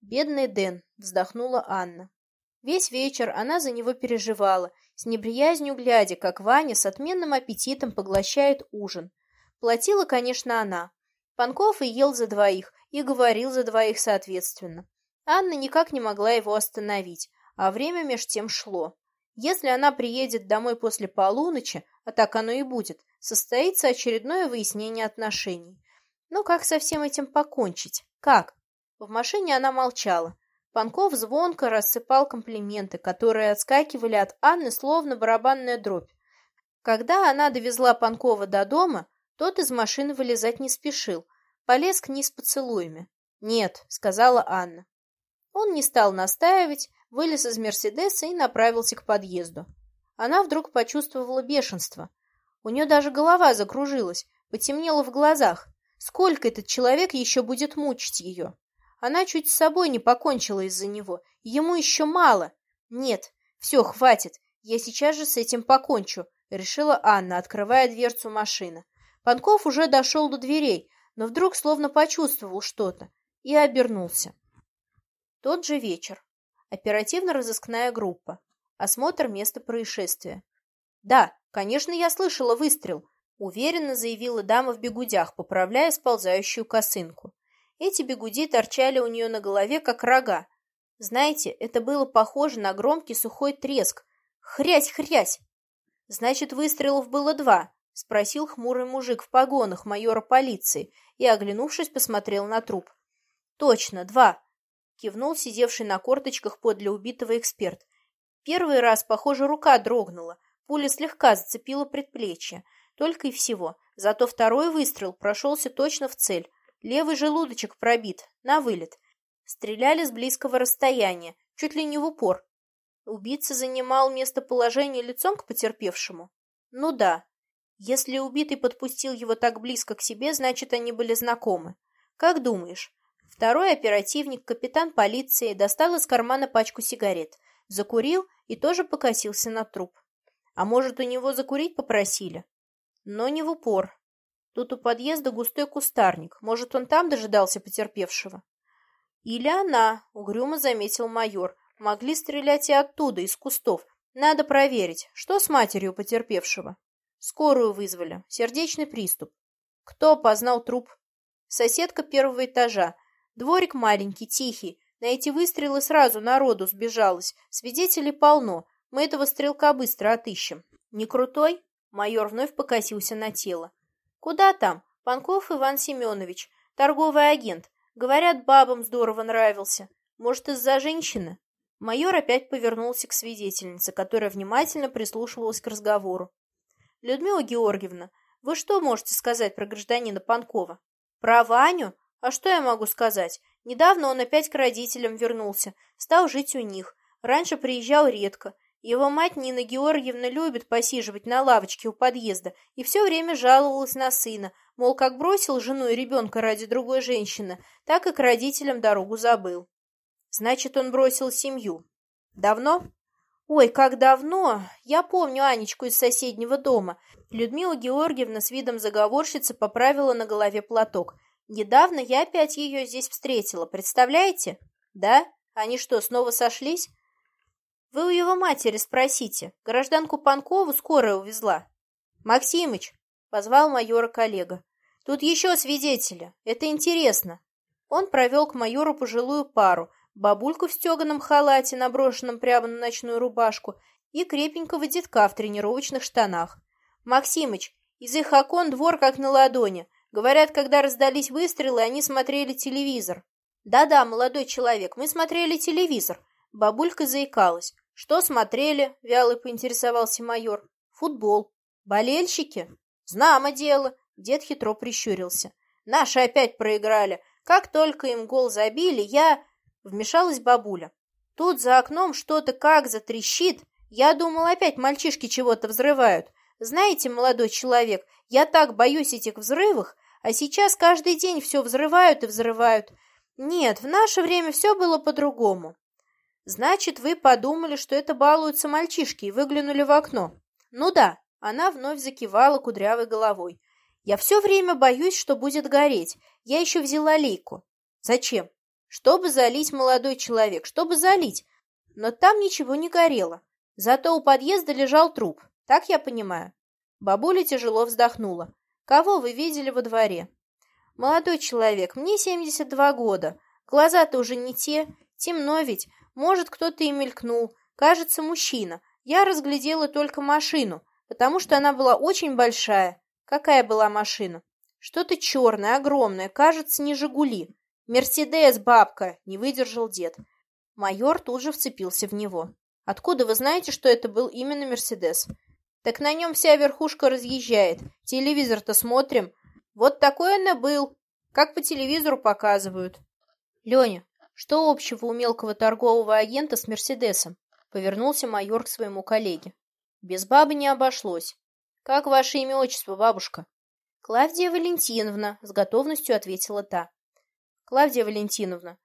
«Бедный Дэн», — вздохнула Анна. Весь вечер она за него переживала, с неприязнью глядя, как Ваня с отменным аппетитом поглощает ужин. Платила, конечно, она. Панков и ел за двоих, и говорил за двоих соответственно. Анна никак не могла его остановить, а время меж тем шло. Если она приедет домой после полуночи, а так оно и будет, состоится очередное выяснение отношений. Но как со всем этим покончить? Как? В машине она молчала. Панков звонко рассыпал комплименты, которые отскакивали от Анны словно барабанная дробь. Когда она довезла Панкова до дома, тот из машины вылезать не спешил, полез к ней с поцелуями. «Нет», — сказала Анна. Он не стал настаивать, вылез из «Мерседеса» и направился к подъезду. Она вдруг почувствовала бешенство. У нее даже голова закружилась, потемнело в глазах. Сколько этот человек еще будет мучить ее? Она чуть с собой не покончила из-за него. Ему еще мало. Нет, все, хватит. Я сейчас же с этим покончу, решила Анна, открывая дверцу машины. Панков уже дошел до дверей, но вдруг словно почувствовал что-то и обернулся. Тот же вечер. Оперативно-розыскная группа. Осмотр места происшествия. Да, конечно, я слышала выстрел, уверенно заявила дама в бегудях, поправляя сползающую косынку. Эти бегуди торчали у нее на голове, как рога. Знаете, это было похоже на громкий сухой треск. Хрясь-хрясь! Значит, выстрелов было два, спросил хмурый мужик в погонах майора полиции и, оглянувшись, посмотрел на труп. Точно, два, кивнул сидевший на корточках подле убитого эксперт. Первый раз, похоже, рука дрогнула, пуля слегка зацепила предплечье, только и всего. Зато второй выстрел прошелся точно в цель. Левый желудочек пробит, на вылет. Стреляли с близкого расстояния, чуть ли не в упор. Убийца занимал местоположение лицом к потерпевшему? Ну да. Если убитый подпустил его так близко к себе, значит, они были знакомы. Как думаешь, Второй оперативник, капитан полиции, достал из кармана пачку сигарет, закурил и тоже покосился на труп. А может, у него закурить попросили? Но не в упор. Тут у подъезда густой кустарник. Может, он там дожидался потерпевшего? Или она, угрюмо заметил майор. Могли стрелять и оттуда, из кустов. Надо проверить, что с матерью потерпевшего. Скорую вызвали. Сердечный приступ. Кто опознал труп? Соседка первого этажа. Дворик маленький, тихий. На эти выстрелы сразу народу сбежалось. Свидетелей полно. Мы этого стрелка быстро отыщем. Не крутой? Майор вновь покосился на тело. Куда там? Панков Иван Семенович. Торговый агент. Говорят, бабам здорово нравился. Может, из-за женщины? Майор опять повернулся к свидетельнице, которая внимательно прислушивалась к разговору. «Людмила Георгиевна, вы что можете сказать про гражданина Панкова?» «Про Ваню? А что я могу сказать? Недавно он опять к родителям вернулся, стал жить у них. Раньше приезжал редко. Его мать Нина Георгиевна любит посиживать на лавочке у подъезда и все время жаловалась на сына, мол, как бросил жену и ребенка ради другой женщины, так и к родителям дорогу забыл. Значит, он бросил семью. Давно? Ой, как давно! Я помню Анечку из соседнего дома. Людмила Георгиевна с видом заговорщицы поправила на голове платок – Недавно я опять ее здесь встретила, представляете? Да? Они что, снова сошлись? Вы у его матери спросите. Гражданку Панкову скорая увезла. Максимыч, позвал майора коллега. Тут еще свидетели. Это интересно. Он провел к майору пожилую пару, бабульку в стеганом халате, наброшенном прямо на ночную рубашку, и крепенького детка в тренировочных штанах. Максимыч, из их окон двор как на ладони. Говорят, когда раздались выстрелы, они смотрели телевизор. Да-да, молодой человек, мы смотрели телевизор. Бабулька заикалась. Что смотрели? Вяло поинтересовался майор. Футбол. Болельщики? Знамо дело. Дед хитро прищурился. Наши опять проиграли. Как только им гол забили, я... Вмешалась бабуля. Тут за окном что-то как затрещит. Я думал, опять мальчишки чего-то взрывают. Знаете, молодой человек, я так боюсь этих взрывов, а сейчас каждый день все взрывают и взрывают. Нет, в наше время все было по-другому. Значит, вы подумали, что это балуются мальчишки и выглянули в окно. Ну да, она вновь закивала кудрявой головой. Я все время боюсь, что будет гореть. Я еще взяла лейку. Зачем? Чтобы залить молодой человек, чтобы залить. Но там ничего не горело. Зато у подъезда лежал труп. Так я понимаю. Бабуля тяжело вздохнула. Кого вы видели во дворе? Молодой человек, мне 72 года. Глаза-то уже не те. Темно ведь. Может, кто-то и мелькнул. Кажется, мужчина. Я разглядела только машину, потому что она была очень большая. Какая была машина? Что-то черное, огромное, кажется, не «Жигули». «Мерседес, бабка!» — не выдержал дед. Майор тут же вцепился в него. «Откуда вы знаете, что это был именно «Мерседес»?» Так на нем вся верхушка разъезжает. Телевизор-то смотрим. Вот такой он и был. Как по телевизору показывают. Леня, что общего у мелкого торгового агента с Мерседесом? Повернулся майор к своему коллеге. Без бабы не обошлось. Как ваше имя отчество, бабушка? Клавдия Валентиновна, с готовностью ответила та. Клавдия Валентиновна,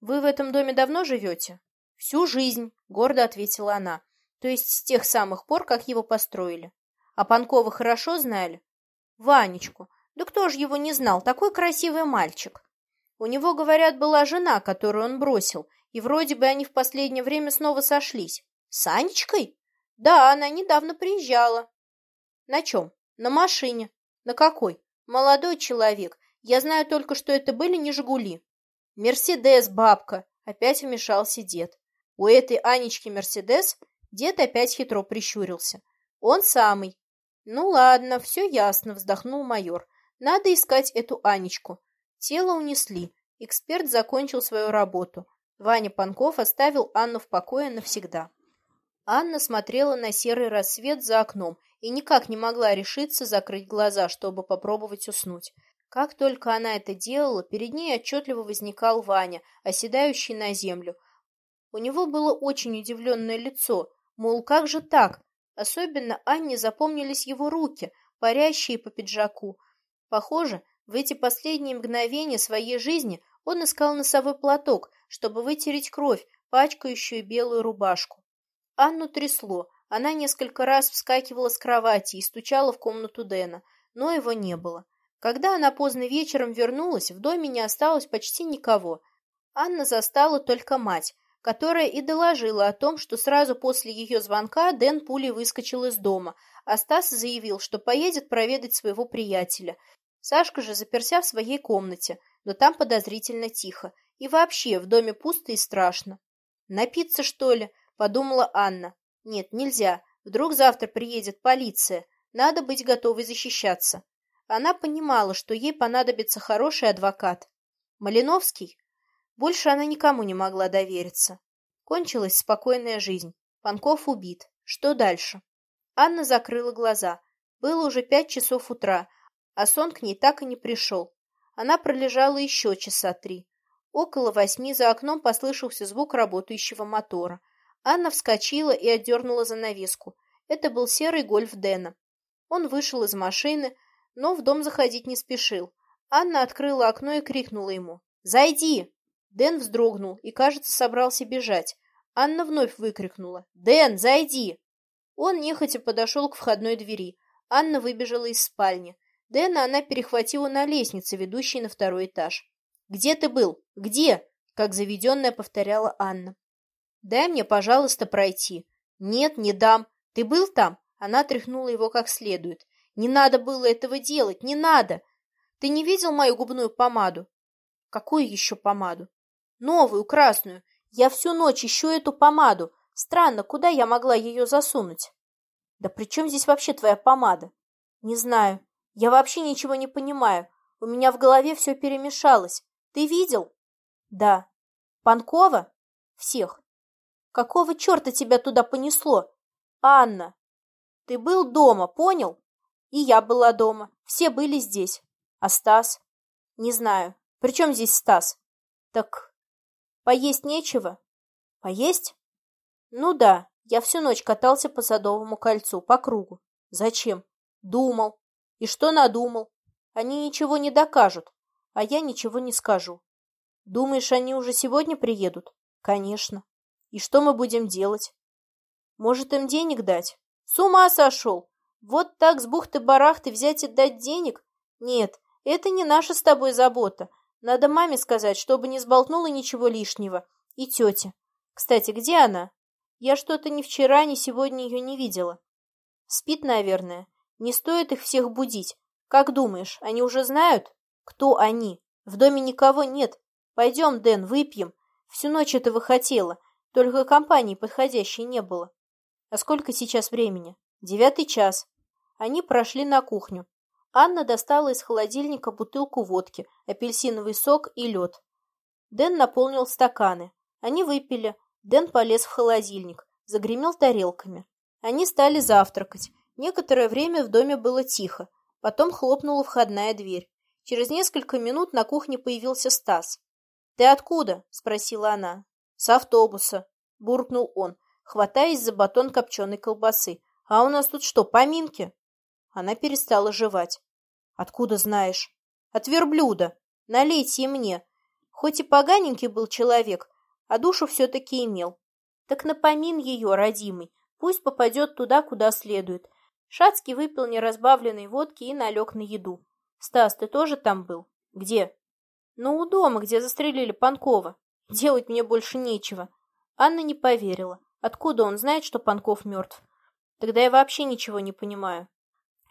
вы в этом доме давно живете? Всю жизнь, гордо ответила она. То есть с тех самых пор, как его построили. А Панкова хорошо знали? Ванечку. Да кто же его не знал? Такой красивый мальчик. У него, говорят, была жена, которую он бросил, и вроде бы они в последнее время снова сошлись. С Анечкой? Да, она недавно приезжала. На чем? На машине. На какой? Молодой человек. Я знаю только, что это были не «Жигули». «Мерседес, бабка», — Опять вмешался дед. У этой Анечки Мерседес дед опять хитро прищурился. Он самый. Ну ладно, все ясно, вздохнул майор. Надо искать эту Анечку. Тело унесли. Эксперт закончил свою работу. Ваня Панков оставил Анну в покое навсегда. Анна смотрела на серый рассвет за окном и никак не могла решиться закрыть глаза, чтобы попробовать уснуть. Как только она это делала, перед ней отчетливо возникал Ваня, оседающий на землю. У него было очень удивленное лицо, мол, как же так? Особенно Анне запомнились его руки, парящие по пиджаку. Похоже, в эти последние мгновения своей жизни он искал носовой платок, чтобы вытереть кровь, пачкающую белую рубашку. Анну трясло. Она несколько раз вскакивала с кровати и стучала в комнату Дэна, но его не было. Когда она поздно вечером вернулась, в доме не осталось почти никого. Анна застала только мать, которая и доложила о том, что сразу после ее звонка Дэн пулей выскочил из дома, а Стас заявил, что поедет проведать своего приятеля. Сашка же заперся в своей комнате, но там подозрительно тихо. И вообще, в доме пусто и страшно. «Напиться, что ли?» — подумала Анна. «Нет, нельзя. Вдруг завтра приедет полиция. Надо быть готовой защищаться». Она понимала, что ей понадобится хороший адвокат. Малиновский? Больше она никому не могла довериться. Кончилась спокойная жизнь. Панков убит. Что дальше? Анна закрыла глаза. Было уже пять часов утра, а сон к ней так и не пришел. Она пролежала еще часа три. Около восьми за окном послышался звук работающего мотора. Анна вскочила и отдернула занавеску. Это был серый гольф Дэна. Он вышел из машины, но в дом заходить не спешил. Анна открыла окно и крикнула ему. «Зайди!» Дэн вздрогнул и, кажется, собрался бежать. Анна вновь выкрикнула. «Дэн, зайди!» Он нехотя подошел к входной двери. Анна выбежала из спальни. Дэна она перехватила на лестнице, ведущей на второй этаж. «Где ты был? Где?» Как заведенная повторяла Анна. «Дай мне, пожалуйста, пройти». «Нет, не дам. Ты был там?» Она тряхнула его как следует. Не надо было этого делать, не надо. Ты не видел мою губную помаду? Какую еще помаду? Новую, красную. Я всю ночь ищу эту помаду. Странно, куда я могла ее засунуть? Да при чем здесь вообще твоя помада? Не знаю. Я вообще ничего не понимаю. У меня в голове все перемешалось. Ты видел? Да. Панкова? Всех. Какого черта тебя туда понесло? Анна, ты был дома, понял? И я была дома. Все были здесь. А Стас? Не знаю. При чем здесь Стас? Так поесть нечего? Поесть? Ну да, я всю ночь катался по Садовому кольцу, по кругу. Зачем? Думал. И что надумал? Они ничего не докажут, а я ничего не скажу. Думаешь, они уже сегодня приедут? Конечно. И что мы будем делать? Может, им денег дать? С ума сошел! Вот так с бухты-барахты взять и дать денег? Нет, это не наша с тобой забота. Надо маме сказать, чтобы не сболтнула ничего лишнего. И тете. Кстати, где она? Я что-то ни вчера, ни сегодня ее не видела. Спит, наверное. Не стоит их всех будить. Как думаешь, они уже знают? Кто они? В доме никого нет. Пойдем, Дэн, выпьем. Всю ночь этого хотела, только компании подходящей не было. А сколько сейчас времени? Девятый час. Они прошли на кухню. Анна достала из холодильника бутылку водки, апельсиновый сок и лед. Дэн наполнил стаканы. Они выпили. Дэн полез в холодильник, загремел тарелками. Они стали завтракать. Некоторое время в доме было тихо. Потом хлопнула входная дверь. Через несколько минут на кухне появился Стас. «Ты откуда?» – спросила она. «С автобуса», – буркнул он, хватаясь за батон копченой колбасы. «А у нас тут что, поминки?» Она перестала жевать. «Откуда знаешь?» «От верблюда. Налейте и мне. Хоть и поганенький был человек, а душу все-таки имел. Так напомин ее, родимый, пусть попадет туда, куда следует». Шацкий выпил неразбавленной водки и налег на еду. «Стас, ты тоже там был?» «Где?» «Ну, у дома, где застрелили Панкова. Делать мне больше нечего». Анна не поверила. Откуда он знает, что Панков мертв? Тогда я вообще ничего не понимаю.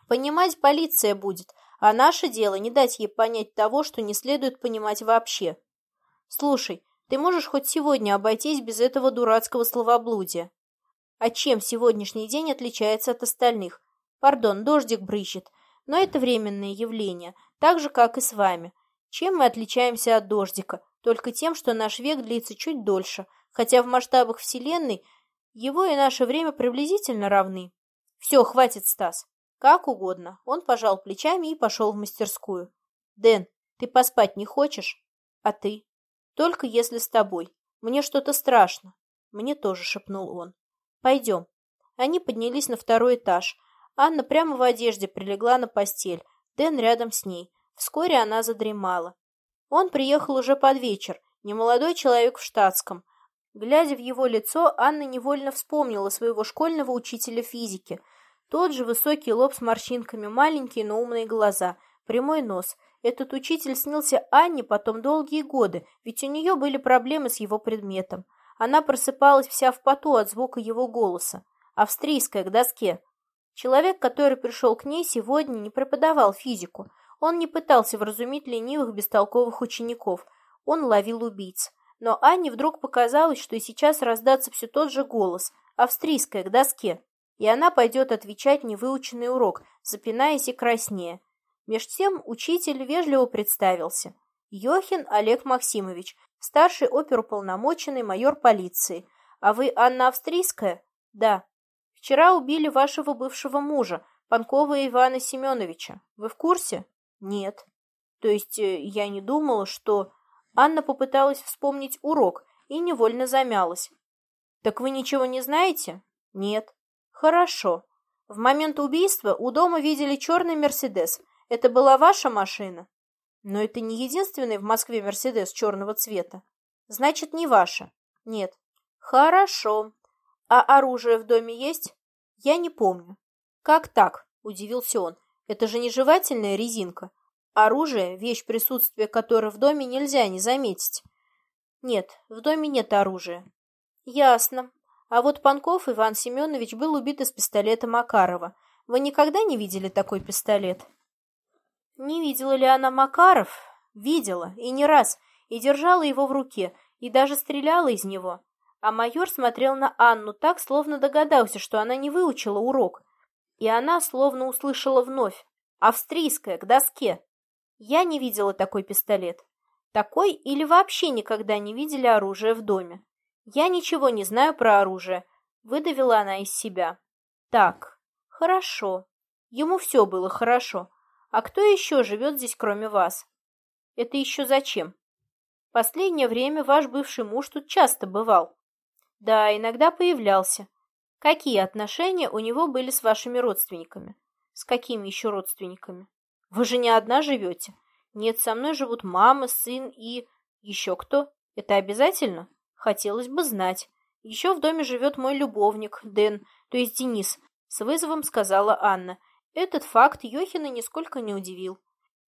Понимать полиция будет, а наше дело не дать ей понять того, что не следует понимать вообще. Слушай, Ты можешь хоть сегодня обойтись без этого дурацкого словоблудия. А чем сегодняшний день отличается от остальных? Пардон, дождик брызжет, но это временное явление, так же, как и с вами. Чем мы отличаемся от дождика? Только тем, что наш век длится чуть дольше, хотя в масштабах Вселенной его и наше время приблизительно равны. Все, хватит, Стас. Как угодно. Он пожал плечами и пошел в мастерскую. Дэн, ты поспать не хочешь? А ты? Только если с тобой. Мне что-то страшно. Мне тоже шепнул он. Пойдем. Они поднялись на второй этаж. Анна прямо в одежде прилегла на постель. Дэн рядом с ней. Вскоре она задремала. Он приехал уже под вечер. Немолодой человек в штатском. Глядя в его лицо, Анна невольно вспомнила своего школьного учителя физики. Тот же высокий лоб с морщинками, маленькие, но умные глаза, прямой нос. Этот учитель снился Анне потом долгие годы, ведь у нее были проблемы с его предметом. Она просыпалась вся в поту от звука его голоса. Австрийская, к доске. Человек, который пришел к ней сегодня, не преподавал физику. Он не пытался вразумить ленивых, бестолковых учеников. Он ловил убийц. Но Анне вдруг показалось, что и сейчас раздаться все тот же голос. Австрийская, к доске. И она пойдет отвечать невыученный урок, запинаясь и краснея. Меж тем учитель вежливо представился. Йохин Олег Максимович, старший оперуполномоченный майор полиции. А вы Анна Австрийская? Да. Вчера убили вашего бывшего мужа, Панкова Ивана Семеновича. Вы в курсе? Нет. То есть э, я не думала, что... Анна попыталась вспомнить урок и невольно замялась. Так вы ничего не знаете? Нет. Хорошо. В момент убийства у дома видели черный Мерседес – это была ваша машина? Но это не единственный в Москве Мерседес черного цвета. Значит, не ваша. Нет. Хорошо. А оружие в доме есть? Я не помню. Как так? Удивился он. Это же не жевательная резинка. Оружие – вещь, присутствие которой в доме нельзя не заметить. Нет, в доме нет оружия. Ясно. А вот Панков Иван Семенович был убит из пистолета Макарова. Вы никогда не видели такой пистолет? Не видела ли она Макаров? Видела, и не раз, и держала его в руке, и даже стреляла из него. А майор смотрел на Анну так, словно догадался, что она не выучила урок. И она словно услышала вновь. Австрийская, к доске. Я не видела такой пистолет. Такой или вообще никогда не видели оружие в доме. Я ничего не знаю про оружие. Выдавила она из себя. Так, хорошо. Ему все было хорошо. А кто еще живет здесь, кроме вас? Это еще зачем? Последнее время ваш бывший муж тут часто бывал. Да, иногда появлялся. Какие отношения у него были с вашими родственниками? С какими еще родственниками? Вы же не одна живете. Нет, со мной живут мама, сын и... Еще кто? Это обязательно? Хотелось бы знать. Еще в доме живет мой любовник, Дэн, то есть Денис, с вызовом сказала Анна. Этот факт Йохина нисколько не удивил.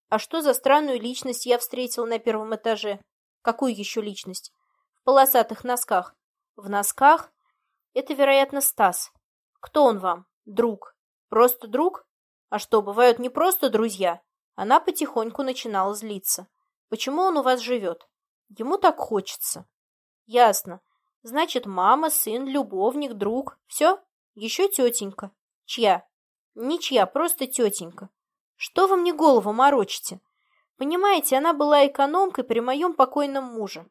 А что за странную личность я встретил на первом этаже? Какую еще личность? В полосатых носках. В носках? Это, вероятно, Стас. Кто он вам? Друг. Просто друг? А что, бывают не просто друзья? Она потихоньку начинала злиться. Почему он у вас живет? Ему так хочется. Ясно. Значит, мама, сын, любовник, друг. Все? Еще тетенька. Чья? Ничья, просто тетенька. Что вы мне голову морочите? Понимаете, она была экономкой при моем покойном муже.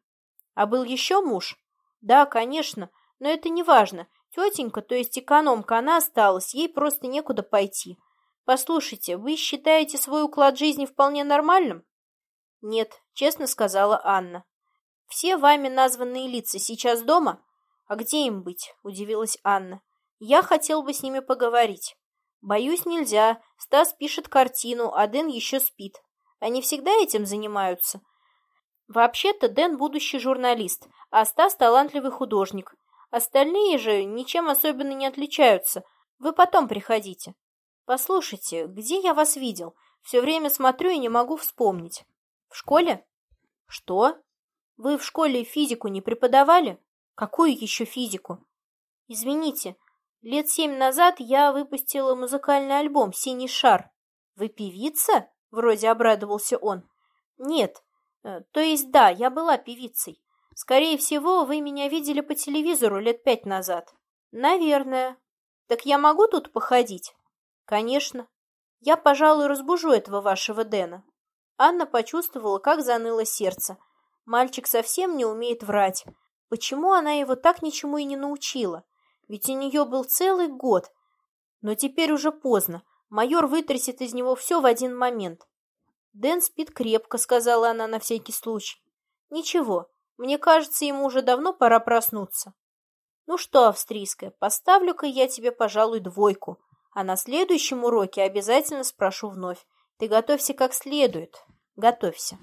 А был еще муж? Да, конечно, но это не важно. Тетенька, то есть экономка, она осталась, ей просто некуда пойти. Послушайте, вы считаете свой уклад жизни вполне нормальным? Нет, честно сказала Анна. Все вами названные лица сейчас дома? А где им быть? Удивилась Анна. Я хотел бы с ними поговорить. Боюсь, нельзя. Стас пишет картину, а Дэн еще спит. Они всегда этим занимаются. Вообще-то Дэн будущий журналист, а Стас талантливый художник. Остальные же ничем особенно не отличаются. Вы потом приходите. Послушайте, где я вас видел? Все время смотрю и не могу вспомнить. В школе? Что? Вы в школе физику не преподавали? Какую еще физику? Извините, Лет семь назад я выпустила музыкальный альбом «Синий шар». «Вы певица?» — вроде обрадовался он. «Нет. Э, то есть да, я была певицей. Скорее всего, вы меня видели по телевизору лет пять назад. Наверное. Так я могу тут походить? Конечно. Я, пожалуй, разбужу этого вашего Дэна. Анна почувствовала, как заныло сердце. Мальчик совсем не умеет врать. Почему она его так ничему и не научила? Ведь у нее был целый год. Но теперь уже поздно. Майор вытрясет из него все в один момент. «Дэн спит крепко», — сказала она на всякий случай. «Ничего, мне кажется, ему уже давно пора проснуться. Ну что, австрийская, поставлю-ка я тебе, пожалуй, двойку, а на следующем уроке обязательно спрошу вновь. Ты готовься как следует. Готовься.